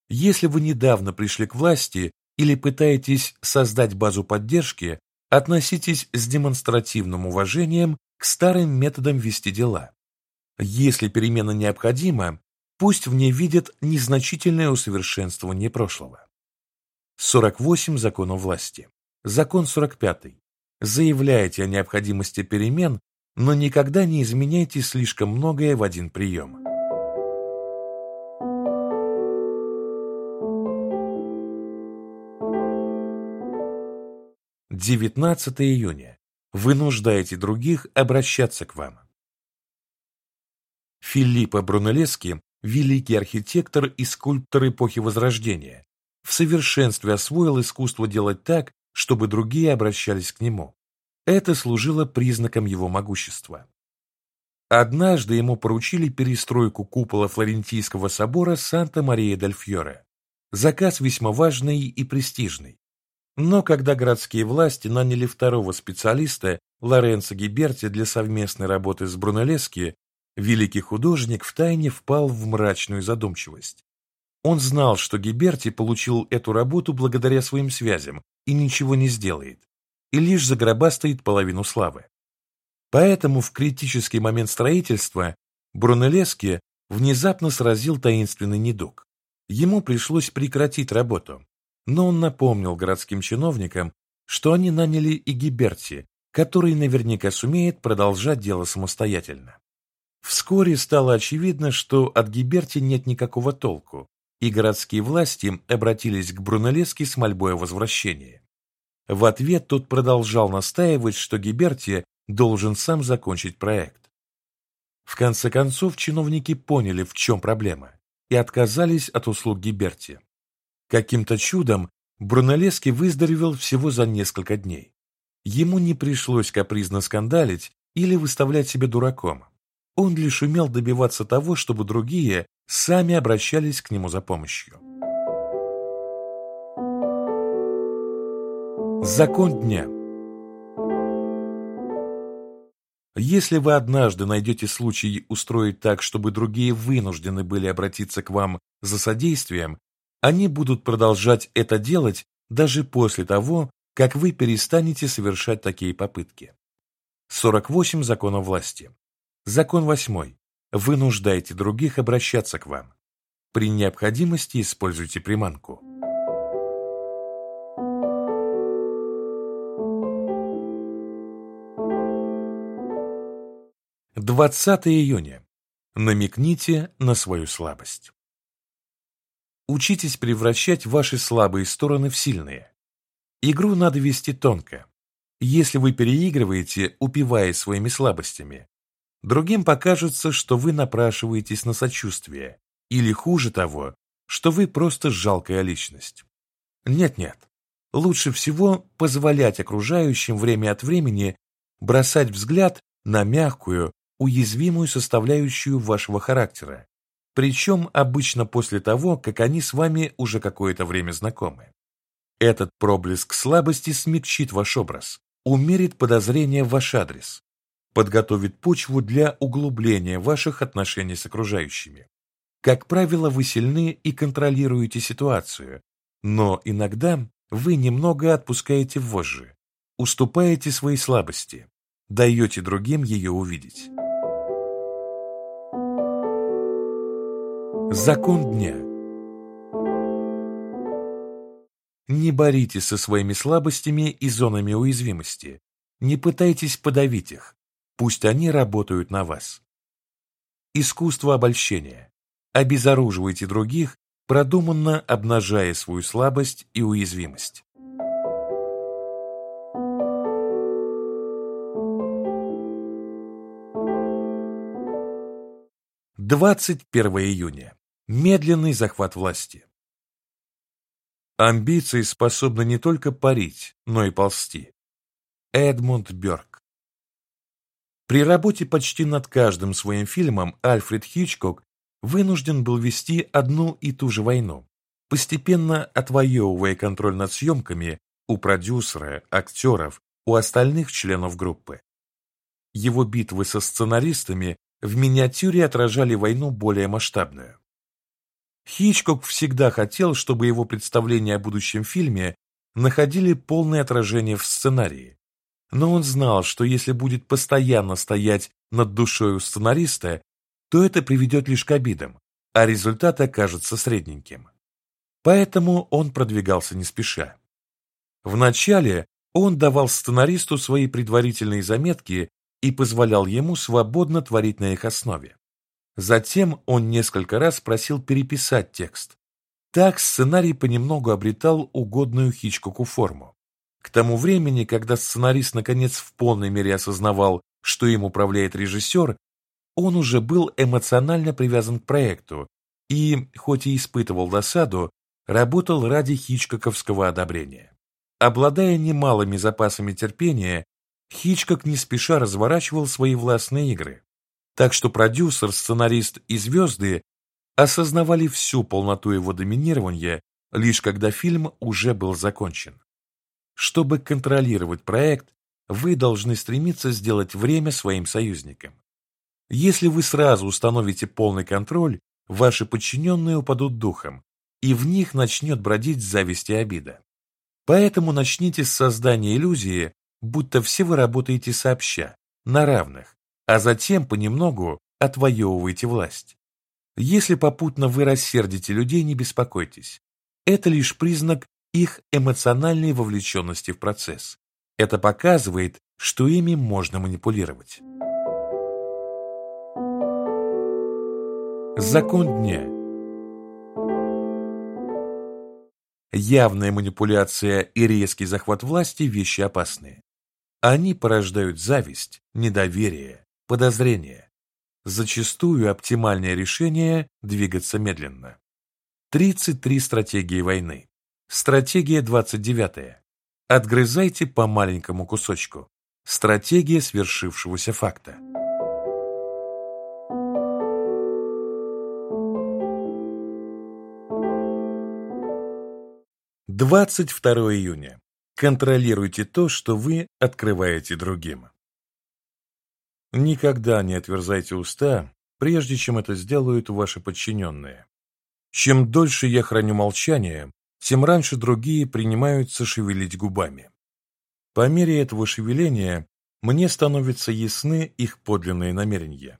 Если вы недавно пришли к власти или пытаетесь создать базу поддержки, относитесь с демонстративным уважением к старым методам вести дела. Если перемена необходима, пусть в ней видят незначительное усовершенствование прошлого. 48 законов власти. Закон 45. Заявляйте о необходимости перемен, но никогда не изменяйте слишком многое в один прием. Девятнадцатое июня. Вы нуждаете других обращаться к вам. Филиппо Брунеллески великий архитектор и скульптор эпохи Возрождения, в совершенстве освоил искусство делать так, чтобы другие обращались к нему. Это служило признаком его могущества. Однажды ему поручили перестройку купола Флорентийского собора Санта-Мария-дель-Фьоре. Заказ весьма важный и престижный. Но когда городские власти наняли второго специалиста, Лоренцо Гиберти, для совместной работы с Брунеллески, Великий художник втайне впал в мрачную задумчивость. Он знал, что Гиберти получил эту работу благодаря своим связям и ничего не сделает, и лишь загробастает половину славы. Поэтому в критический момент строительства Брунеллески внезапно сразил таинственный недуг. Ему пришлось прекратить работу, но он напомнил городским чиновникам, что они наняли и Гиберти, который наверняка сумеет продолжать дело самостоятельно. Вскоре стало очевидно, что от Гиберти нет никакого толку, и городские власти обратились к Брунеллески с мольбой о возвращении. В ответ тот продолжал настаивать, что Гиберти должен сам закончить проект. В конце концов, чиновники поняли, в чем проблема, и отказались от услуг Гиберти. Каким-то чудом Брунеллески выздоровел всего за несколько дней. Ему не пришлось капризно скандалить или выставлять себя дураком. Он лишь умел добиваться того, чтобы другие сами обращались к нему за помощью. Закон дня Если вы однажды найдете случай устроить так, чтобы другие вынуждены были обратиться к вам за содействием, они будут продолжать это делать даже после того, как вы перестанете совершать такие попытки. 48 законов власти. Закон восьмой. Вынуждайте других обращаться к вам. При необходимости используйте приманку. Двадцатое июня. Намекните на свою слабость. Учитесь превращать ваши слабые стороны в сильные. Игру надо вести тонко. Если вы переигрываете, упиваясь своими слабостями, Другим покажется, что вы напрашиваетесь на сочувствие, или хуже того, что вы просто жалкая личность. Нет-нет, лучше всего позволять окружающим время от времени бросать взгляд на мягкую, уязвимую составляющую вашего характера, причем обычно после того, как они с вами уже какое-то время знакомы. Этот проблеск слабости смягчит ваш образ, умерит подозрения в ваш адрес, подготовит почву для углубления ваших отношений с окружающими. Как правило, вы сильны и контролируете ситуацию, но иногда вы немного отпускаете вожжи, уступаете своей слабости, даете другим ее увидеть. Закон дня Не боритесь со своими слабостями и зонами уязвимости, не пытайтесь подавить их, Пусть они работают на вас. искусство обольщения. Обезоруживайте других, продуманно обнажая свою слабость и уязвимость. Двадцать первое июня. Медленный захват власти. Амбиции способны не только парить, но и ползти. Эдмунд Бёрк При работе почти над каждым своим фильмом Альфред Хичкок вынужден был вести одну и ту же войну, постепенно отвоевывая контроль над съемками у продюсера, актеров, у остальных членов группы. Его битвы со сценаристами в миниатюре отражали войну более масштабную. Хичкок всегда хотел, чтобы его представления о будущем фильме находили полное отражение в сценарии. Но он знал, что если будет постоянно стоять над душой у сценариста, то это приведет лишь к обидам, а результат окажется средненьким. Поэтому он продвигался не спеша. Вначале он давал сценаристу свои предварительные заметки и позволял ему свободно творить на их основе. Затем он несколько раз просил переписать текст. Так сценарий понемногу обретал угодную Хичкоку форму. К тому времени, когда сценарист наконец в полной мере осознавал, что им управляет режиссер, он уже был эмоционально привязан к проекту и, хоть и испытывал досаду, работал ради хичкоковского одобрения. Обладая немалыми запасами терпения, Хичкок не спеша разворачивал свои властные игры, так что продюсер, сценарист и звезды осознавали всю полноту его доминирования, лишь когда фильм уже был закончен. Чтобы контролировать проект, вы должны стремиться сделать время своим союзникам. Если вы сразу установите полный контроль, ваши подчиненные упадут духом, и в них начнет бродить зависть и обида. Поэтому начните с создания иллюзии, будто все вы работаете сообща, на равных, а затем понемногу отвоевываете власть. Если попутно вы рассердите людей, не беспокойтесь. Это лишь признак их эмоциональной вовлеченности в процесс. Это показывает, что ими можно манипулировать. Закон дня Явная манипуляция и резкий захват власти – вещи опасные. Они порождают зависть, недоверие, подозрение. Зачастую оптимальное решение – двигаться медленно. 33 стратегии войны. Стратегия 29. Отгрызайте по маленькому кусочку. Стратегия свершившегося факта. Двадцать второе июня. Контролируйте то, что вы открываете другим. Никогда не отверзайте уста, прежде чем это сделают ваши подчиненные. Чем дольше я храню молчание, тем раньше другие принимаются шевелить губами. По мере этого шевеления мне становятся ясны их подлинные намерения.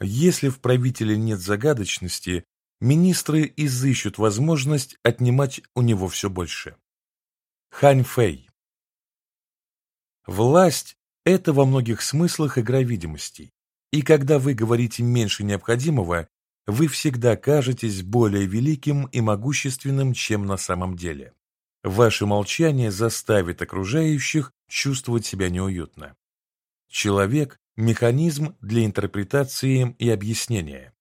Если в правителе нет загадочности, министры изыщут возможность отнимать у него все больше. Хань Фэй Власть это во многих смыслах игра видимостей. И когда вы говорите меньше необходимого, вы всегда кажетесь более великим и могущественным, чем на самом деле. Ваше молчание заставит окружающих чувствовать себя неуютно. Человек – механизм для интерпретации и объяснения.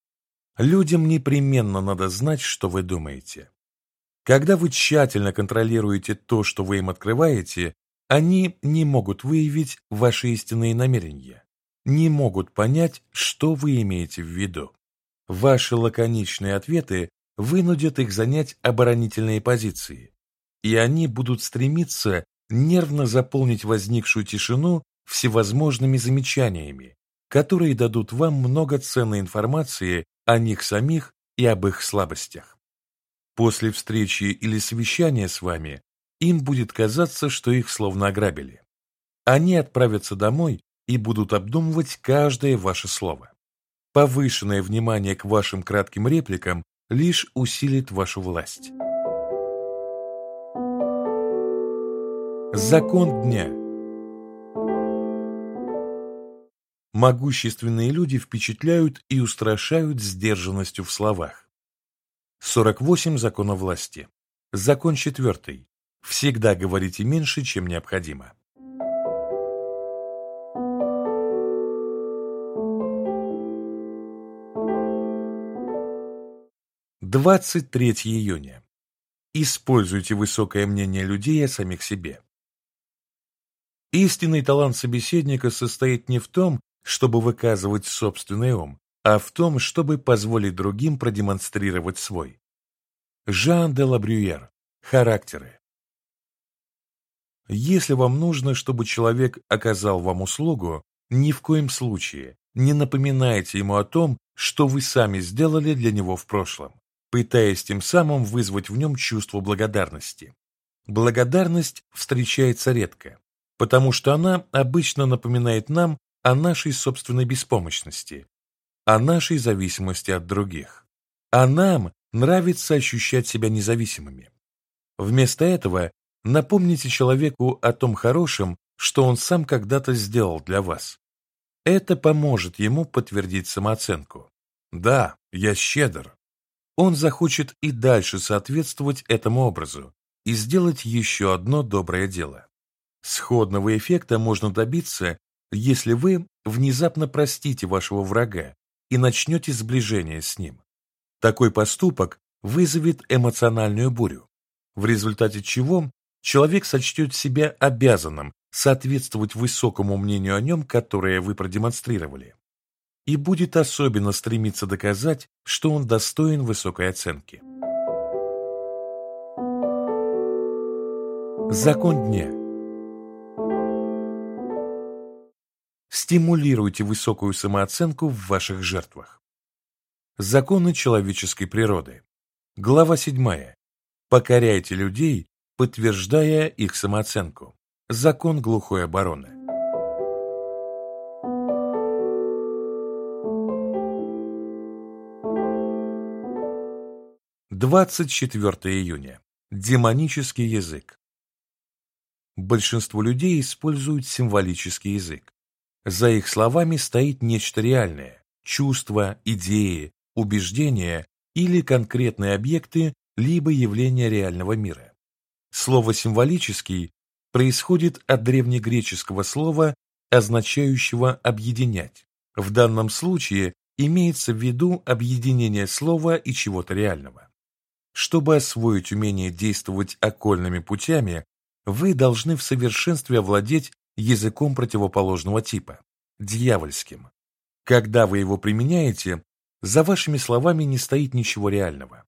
Людям непременно надо знать, что вы думаете. Когда вы тщательно контролируете то, что вы им открываете, они не могут выявить ваши истинные намерения, не могут понять, что вы имеете в виду. Ваши лаконичные ответы вынудят их занять оборонительные позиции, и они будут стремиться нервно заполнить возникшую тишину всевозможными замечаниями, которые дадут вам много ценной информации о них самих и об их слабостях. После встречи или совещания с вами им будет казаться, что их словно ограбили. Они отправятся домой и будут обдумывать каждое ваше слово. Повышенное внимание к вашим кратким репликам лишь усилит вашу власть. Закон дня Могущественные люди впечатляют и устрашают сдержанностью в словах. 48 законов власти. Закон четвертый. Всегда говорите меньше, чем необходимо. Двадцать третье июня. Используйте высокое мнение людей о самих себе. Истинный талант собеседника состоит не в том, чтобы выказывать собственный ум, а в том, чтобы позволить другим продемонстрировать свой. Жан де Лабрюер. Характеры. Если вам нужно, чтобы человек оказал вам услугу, ни в коем случае не напоминайте ему о том, что вы сами сделали для него в прошлом, пытаясь тем самым вызвать в нем чувство благодарности. Благодарность встречается редко, потому что она обычно напоминает нам о нашей собственной беспомощности, о нашей зависимости от других. А нам нравится ощущать себя независимыми. Вместо этого напомните человеку о том хорошем, что он сам когда-то сделал для вас. Это поможет ему подтвердить самооценку. Да, я щедр. Он захочет и дальше соответствовать этому образу и сделать еще одно доброе дело. Сходного эффекта можно добиться, если вы внезапно простите вашего врага и начнете сближение с ним. Такой поступок вызовет эмоциональную бурю, в результате чего человек сочтет себя обязанным соответствовать высокому мнению о нем, которое вы продемонстрировали, и будет особенно стремиться доказать, что он достоин высокой оценки. Закон дня – Стимулируйте высокую самооценку в ваших жертвах. Законы человеческой природы. Глава 7. Покоряйте людей, подтверждая их самооценку. Закон глухой обороны. Двадцать четвертое июня. Демонический язык. Большинство людей используют символический язык. За их словами стоит нечто реальное – чувства, идеи, убеждения или конкретные объекты, либо явления реального мира. Слово «символический» происходит от древнегреческого слова, означающего «объединять». В данном случае имеется в виду объединение слова и чего-то реального. Чтобы освоить умение действовать окольными путями, вы должны в совершенстве овладеть языком противоположного типа, дьявольским. Когда вы его применяете, за вашими словами не стоит ничего реального.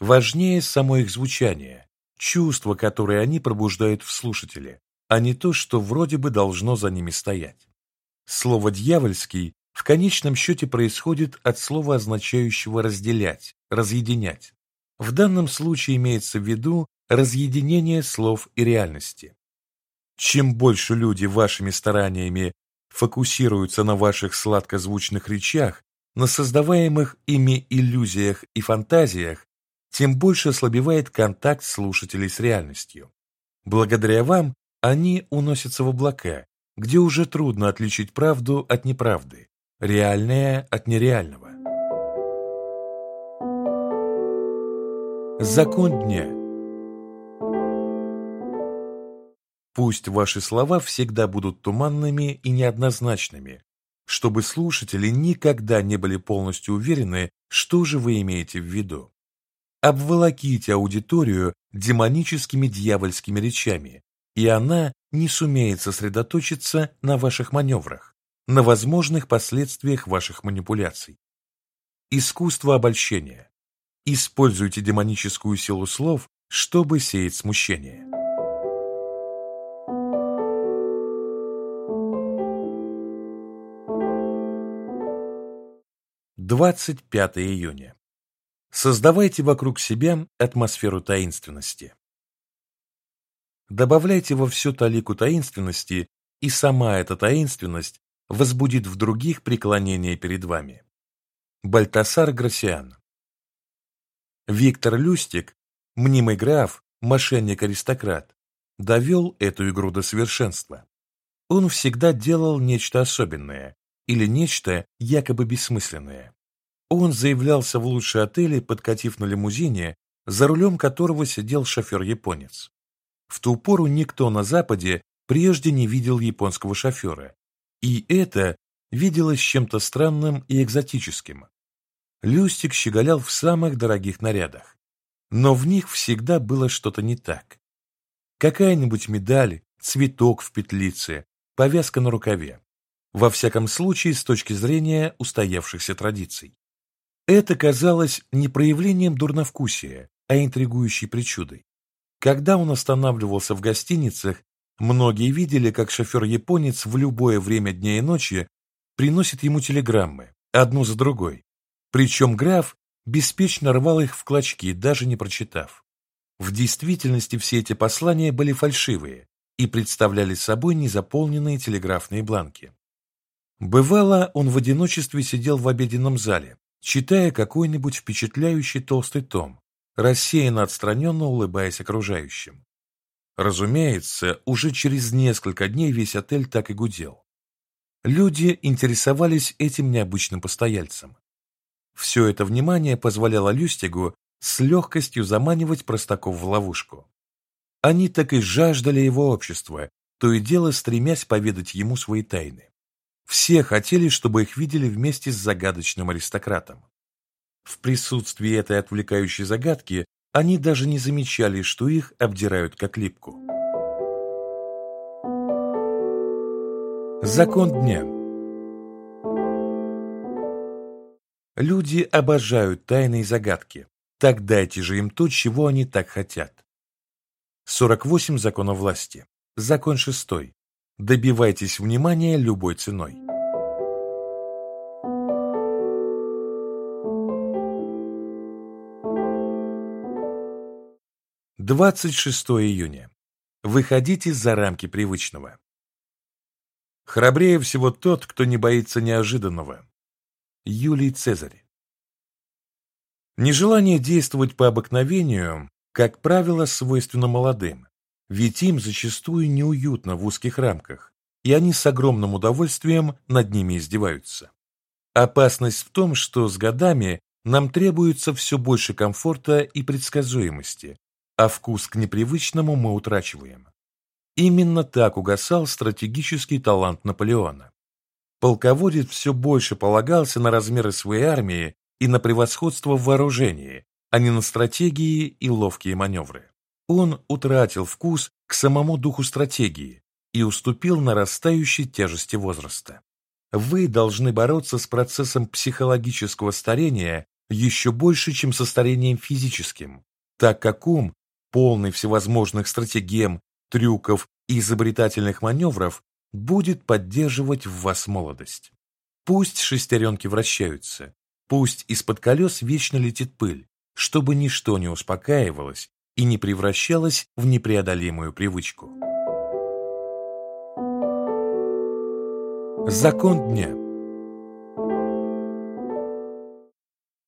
Важнее само их звучание, чувство, которое они пробуждают в слушателе, а не то, что вроде бы должно за ними стоять. Слово «дьявольский» в конечном счете происходит от слова, означающего «разделять», «разъединять». В данном случае имеется в виду разъединение слов и реальности. Чем больше люди вашими стараниями фокусируются на ваших сладкозвучных речах, на создаваемых ими иллюзиях и фантазиях, тем больше ослабевает контакт слушателей с реальностью. Благодаря вам они уносятся в облака, где уже трудно отличить правду от неправды, реальное от нереального. Закон дня – Пусть ваши слова всегда будут туманными и неоднозначными, чтобы слушатели никогда не были полностью уверены, что же вы имеете в виду. Обволоките аудиторию демоническими дьявольскими речами, и она не сумеет сосредоточиться на ваших маневрах, на возможных последствиях ваших манипуляций. Искусство обольщения. Используйте демоническую силу слов, чтобы сеять смущение. 25 июня. Создавайте вокруг себя атмосферу таинственности. Добавляйте во всю талику таинственности, и сама эта таинственность возбудит в других преклонение перед вами. Бальтасар Грасиан Виктор Люстик, мнимый граф, мошенник-аристократ, довел эту игру до совершенства. Он всегда делал нечто особенное, или нечто якобы бессмысленное. Он заявлялся в лучшие отели, подкатив на лимузине, за рулем которого сидел шофер-японец. В ту пору никто на Западе прежде не видел японского шофера, и это виделось чем-то странным и экзотическим. Люстик щеголял в самых дорогих нарядах, но в них всегда было что-то не так. Какая-нибудь медаль, цветок в петлице, повязка на рукаве. Во всяком случае, с точки зрения устоявшихся традиций. Это казалось не проявлением дурновкусия, а интригующей причудой. Когда он останавливался в гостиницах, многие видели, как шофер-японец в любое время дня и ночи приносит ему телеграммы, одну за другой. Причем граф беспечно рвал их в клочки, даже не прочитав. В действительности все эти послания были фальшивые и представляли собой незаполненные телеграфные бланки. Бывало, он в одиночестве сидел в обеденном зале, читая какой-нибудь впечатляющий толстый том, рассеянно отстраненно улыбаясь окружающим. Разумеется, уже через несколько дней весь отель так и гудел. Люди интересовались этим необычным постояльцем. Все это внимание позволяло Люстигу с легкостью заманивать простаков в ловушку. Они так и жаждали его общества, то и дело стремясь поведать ему свои тайны. Все хотели, чтобы их видели вместе с загадочным аристократом. В присутствии этой отвлекающей загадки они даже не замечали, что их обдирают как липку. Закон дня Люди обожают тайные загадки. Так дайте же им то, чего они так хотят. 48 законов власти. Закон шестой. Добивайтесь внимания любой ценой. Двадцать шестое июня. Выходите за рамки привычного. Храбрее всего тот, кто не боится неожиданного. Юлий Цезарь. Нежелание действовать по обыкновению, как правило, свойственно молодым, ведь им зачастую неуютно в узких рамках, и они с огромным удовольствием над ними издеваются. Опасность в том, что с годами нам требуется все больше комфорта и предсказуемости, а вкус к непривычному мы утрачиваем. Именно так угасал стратегический талант Наполеона. Полководец все больше полагался на размеры своей армии и на превосходство в вооружении, а не на стратегии и ловкие маневры. Он утратил вкус к самому духу стратегии и уступил нарастающей тяжести возраста. Вы должны бороться с процессом психологического старения еще больше, чем со старением физическим, так как ум, полный всевозможных стратегем, трюков и изобретательных маневров, будет поддерживать в вас молодость. Пусть шестеренки вращаются, пусть из-под колес вечно летит пыль, чтобы ничто не успокаивалось и не превращалось в непреодолимую привычку. Закон дня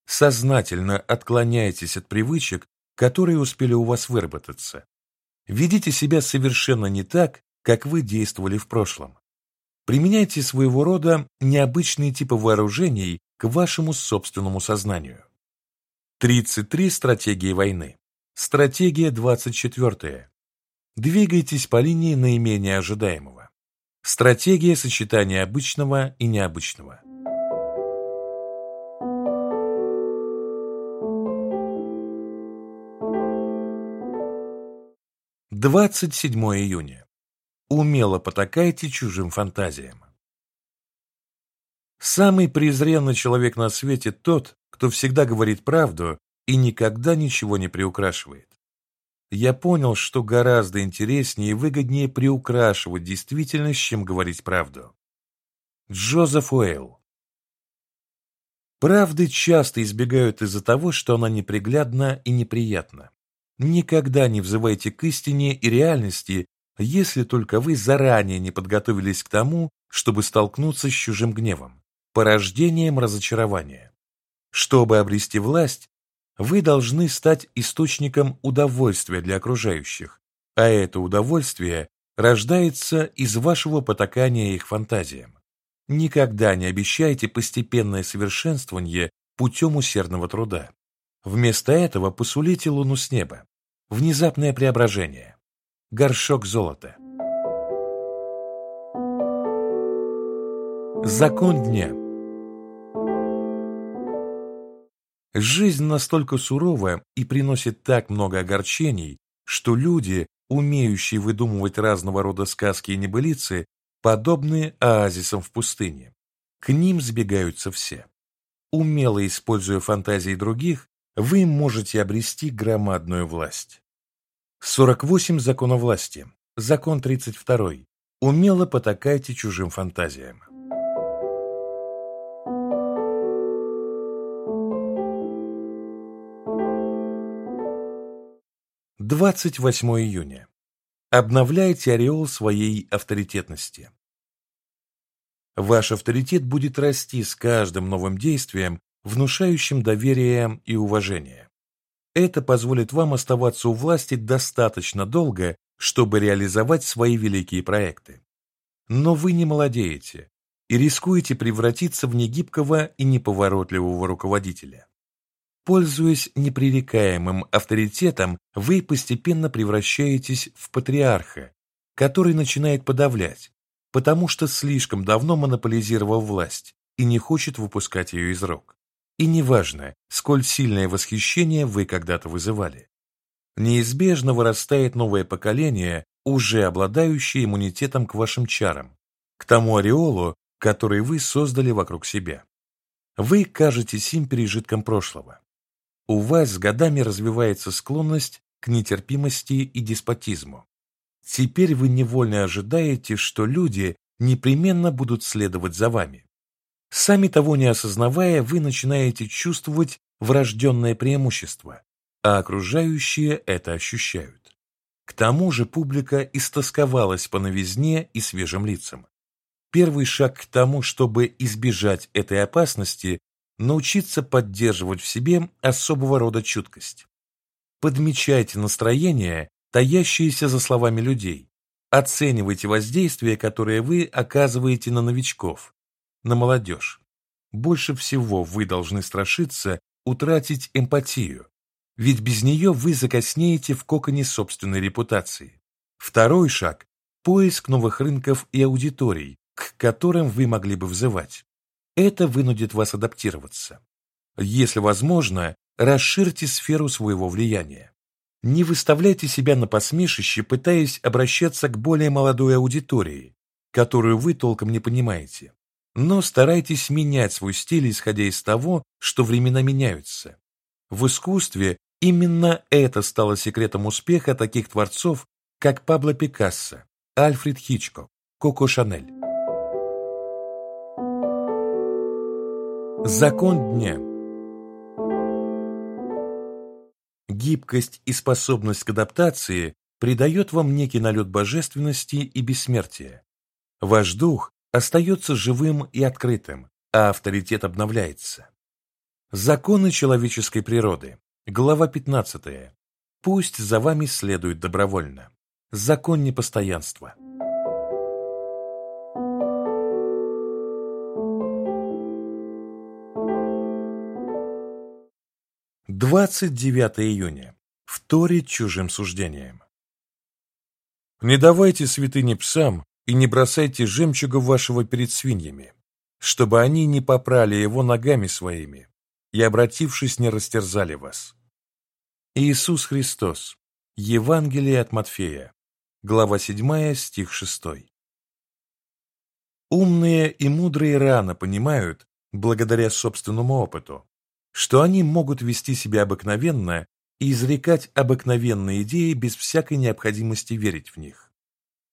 Сознательно отклоняйтесь от привычек, которые успели у вас выработаться. Ведите себя совершенно не так, как вы действовали в прошлом. Применяйте своего рода необычные типы вооружений к вашему собственному сознанию. 33 стратегии войны. Стратегия 24. Двигайтесь по линии наименее ожидаемого. Стратегия сочетания обычного и необычного. Двадцать седьмое июня. Умело потакайте чужим фантазиям. Самый презренный человек на свете тот, кто всегда говорит правду и никогда ничего не приукрашивает. Я понял, что гораздо интереснее и выгоднее приукрашивать действительность, чем говорить правду. Джозеф Уэйл Правды часто избегают из-за того, что она неприглядна и неприятна. Никогда не взывайте к истине и реальности, если только вы заранее не подготовились к тому, чтобы столкнуться с чужим гневом, порождением разочарования. Чтобы обрести власть, вы должны стать источником удовольствия для окружающих, а это удовольствие рождается из вашего потакания их фантазиям. Никогда не обещайте постепенное совершенствование путем усердного труда. Вместо этого посулите луну с неба. Внезапное преображение. Горшок золота. Закон дня. Жизнь настолько сурова и приносит так много огорчений, что люди, умеющие выдумывать разного рода сказки и небылицы, подобны оазисам в пустыне. К ним сбегаются все. Умело используя фантазии других, вы можете обрести громадную власть. 48 законов власти. Закон 32. Умело потакайте чужим фантазиям. Двадцать восьмое июня. Обновляйте ореол своей авторитетности. Ваш авторитет будет расти с каждым новым действием, внушающим доверие и уважение. Это позволит вам оставаться у власти достаточно долго, чтобы реализовать свои великие проекты. Но вы не молодеете и рискуете превратиться в негибкого и неповоротливого руководителя. Пользуясь непререкаемым авторитетом, вы постепенно превращаетесь в патриарха, который начинает подавлять, потому что слишком давно монополизировал власть и не хочет выпускать ее из рук. И неважно, сколь сильное восхищение вы когда-то вызывали. Неизбежно вырастает новое поколение, уже обладающее иммунитетом к вашим чарам, к тому ореолу, который вы создали вокруг себя. Вы кажетесь им пережитком прошлого. У вас с годами развивается склонность к нетерпимости и деспотизму. Теперь вы невольно ожидаете, что люди непременно будут следовать за вами. Сами того не осознавая, вы начинаете чувствовать врожденное преимущество, а окружающие это ощущают. К тому же публика истосковалась по новизне и свежим лицам. Первый шаг к тому, чтобы избежать этой опасности, научиться поддерживать в себе особого рода чуткость. Подмечайте настроение, таящееся за словами людей. Оценивайте воздействие, которое вы оказываете на новичков, на молодежь. Больше всего вы должны страшиться утратить эмпатию, ведь без нее вы закоснеете в коконе собственной репутации. Второй шаг – поиск новых рынков и аудиторий, к которым вы могли бы взывать. Это вынудит вас адаптироваться. Если возможно, расширьте сферу своего влияния. Не выставляйте себя на посмешище, пытаясь обращаться к более молодой аудитории, которую вы толком не понимаете но старайтесь менять свой стиль, исходя из того, что времена меняются. В искусстве именно это стало секретом успеха таких творцов, как Пабло Пикассо, Альфред Хичкок, Коко Шанель. Закон дня Гибкость и способность к адаптации придает вам некий налет божественности и бессмертия. Ваш дух остается живым и открытым, а авторитет обновляется. Законы человеческой природы. Глава 15. Пусть за вами следует добровольно. Закон непостоянства. Двадцать девятое июня. Вторить чужим суждениям. Не давайте святыни псам, и не бросайте жемчуга вашего перед свиньями, чтобы они не попрали его ногами своими и, обратившись, не растерзали вас. Иисус Христос. Евангелие от Матфея. Глава 7, стих 6. Умные и мудрые рано понимают, благодаря собственному опыту, что они могут вести себя обыкновенно и изрекать обыкновенные идеи без всякой необходимости верить в них.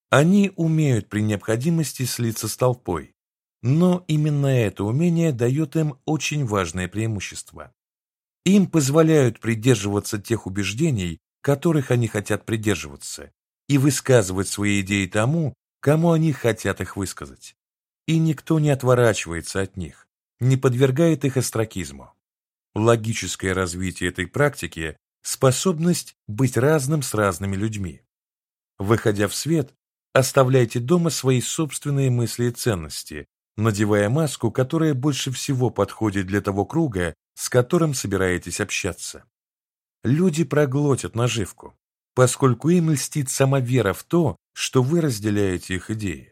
Они умеют при необходимости слиться с толпой, но именно это умение дает им очень важное преимущество. Им позволяют придерживаться тех убеждений, которых они хотят придерживаться, и высказывать свои идеи тому, кому они хотят их высказать. И никто не отворачивается от них, не подвергает их остракизму. Логическое развитие этой практики – способность быть разным с разными людьми. Выходя в свет, Оставляйте дома свои собственные мысли и ценности, надевая маску, которая больше всего подходит для того круга, с которым собираетесь общаться. Люди проглотят наживку, поскольку им льстит сама вера в то, что вы разделяете их идеи.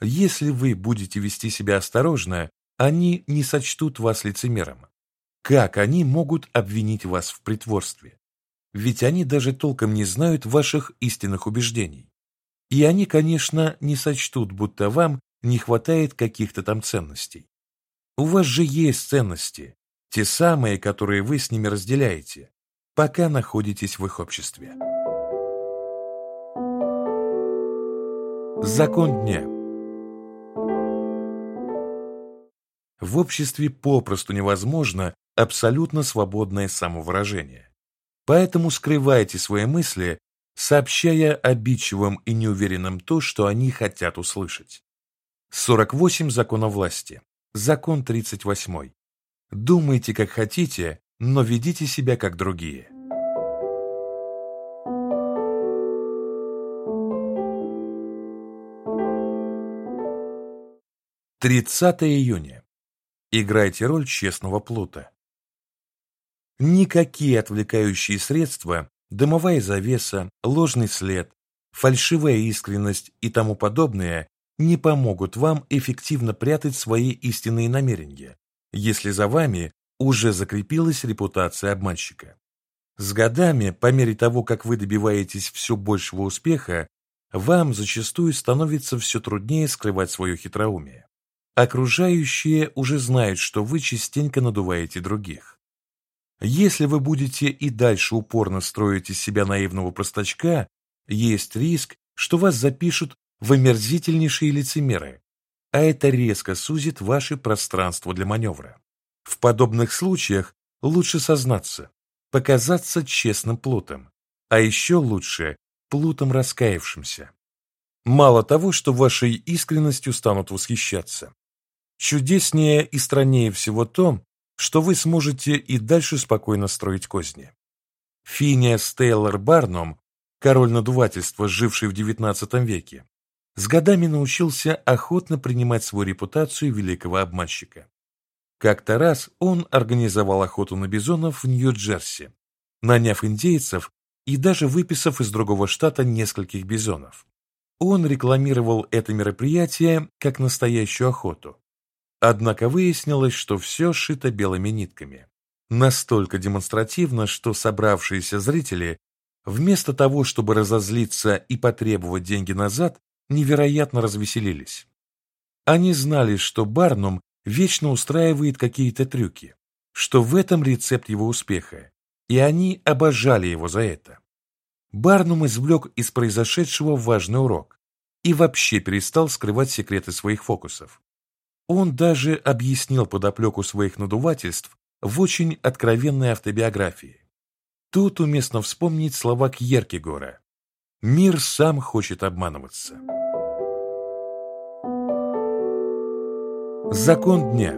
Если вы будете вести себя осторожно, они не сочтут вас лицемером. Как они могут обвинить вас в притворстве? Ведь они даже толком не знают ваших истинных убеждений. И они, конечно, не сочтут, будто вам не хватает каких-то там ценностей. У вас же есть ценности, те самые, которые вы с ними разделяете, пока находитесь в их обществе. Закон дня В обществе попросту невозможно абсолютно свободное самовыражение. Поэтому скрывайте свои мысли, сообщая обидчивым и неуверенным то, что они хотят услышать. 48 законов власти. Закон 38. Думайте, как хотите, но ведите себя, как другие. Тридцатое июня. Играйте роль честного плута. Никакие отвлекающие средства, дымовая завеса, ложный след, фальшивая искренность и тому подобное не помогут вам эффективно прятать свои истинные намерения, если за вами уже закрепилась репутация обманщика. С годами, по мере того, как вы добиваетесь все большего успеха, вам зачастую становится все труднее скрывать свое хитроумие. Окружающие уже знают, что вы частенько надуваете других. Если вы будете и дальше упорно строить из себя наивного простачка, есть риск, что вас запишут в омерзительнейшие лицемеры, а это резко сузит ваше пространство для маневра. В подобных случаях лучше сознаться, показаться честным плутом, а еще лучше плутом раскаявшимся. Мало того, что вашей искренностью станут восхищаться. Чудеснее и страннее всего то, что вы сможете и дальше спокойно строить козни. Финиас Тейлор Барном, король надувательства, живший в XIX веке, с годами научился охотно принимать свою репутацию великого обманщика. Как-то раз он организовал охоту на бизонов в Нью-Джерси, наняв индейцев и даже выписав из другого штата нескольких бизонов. Он рекламировал это мероприятие как настоящую охоту. Однако выяснилось, что все шито белыми нитками. Настолько демонстративно, что собравшиеся зрители, вместо того, чтобы разозлиться и потребовать деньги назад, невероятно развеселились. Они знали, что Барнум вечно устраивает какие-то трюки, что в этом рецепт его успеха, и они обожали его за это. Барнум извлек из произошедшего важный урок и вообще перестал скрывать секреты своих фокусов. Он даже объяснил подоплеку своих надувательств в очень откровенной автобиографии. Тут уместно вспомнить слова Кьеркегора «Мир сам хочет обманываться». Закон дня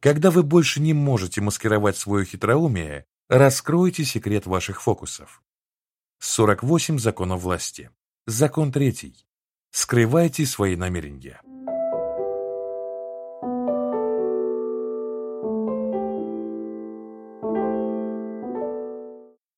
Когда вы больше не можете маскировать свое хитроумие, раскройте секрет ваших фокусов. 48 законов власти. Закон третий. Скрывайте свои намерения.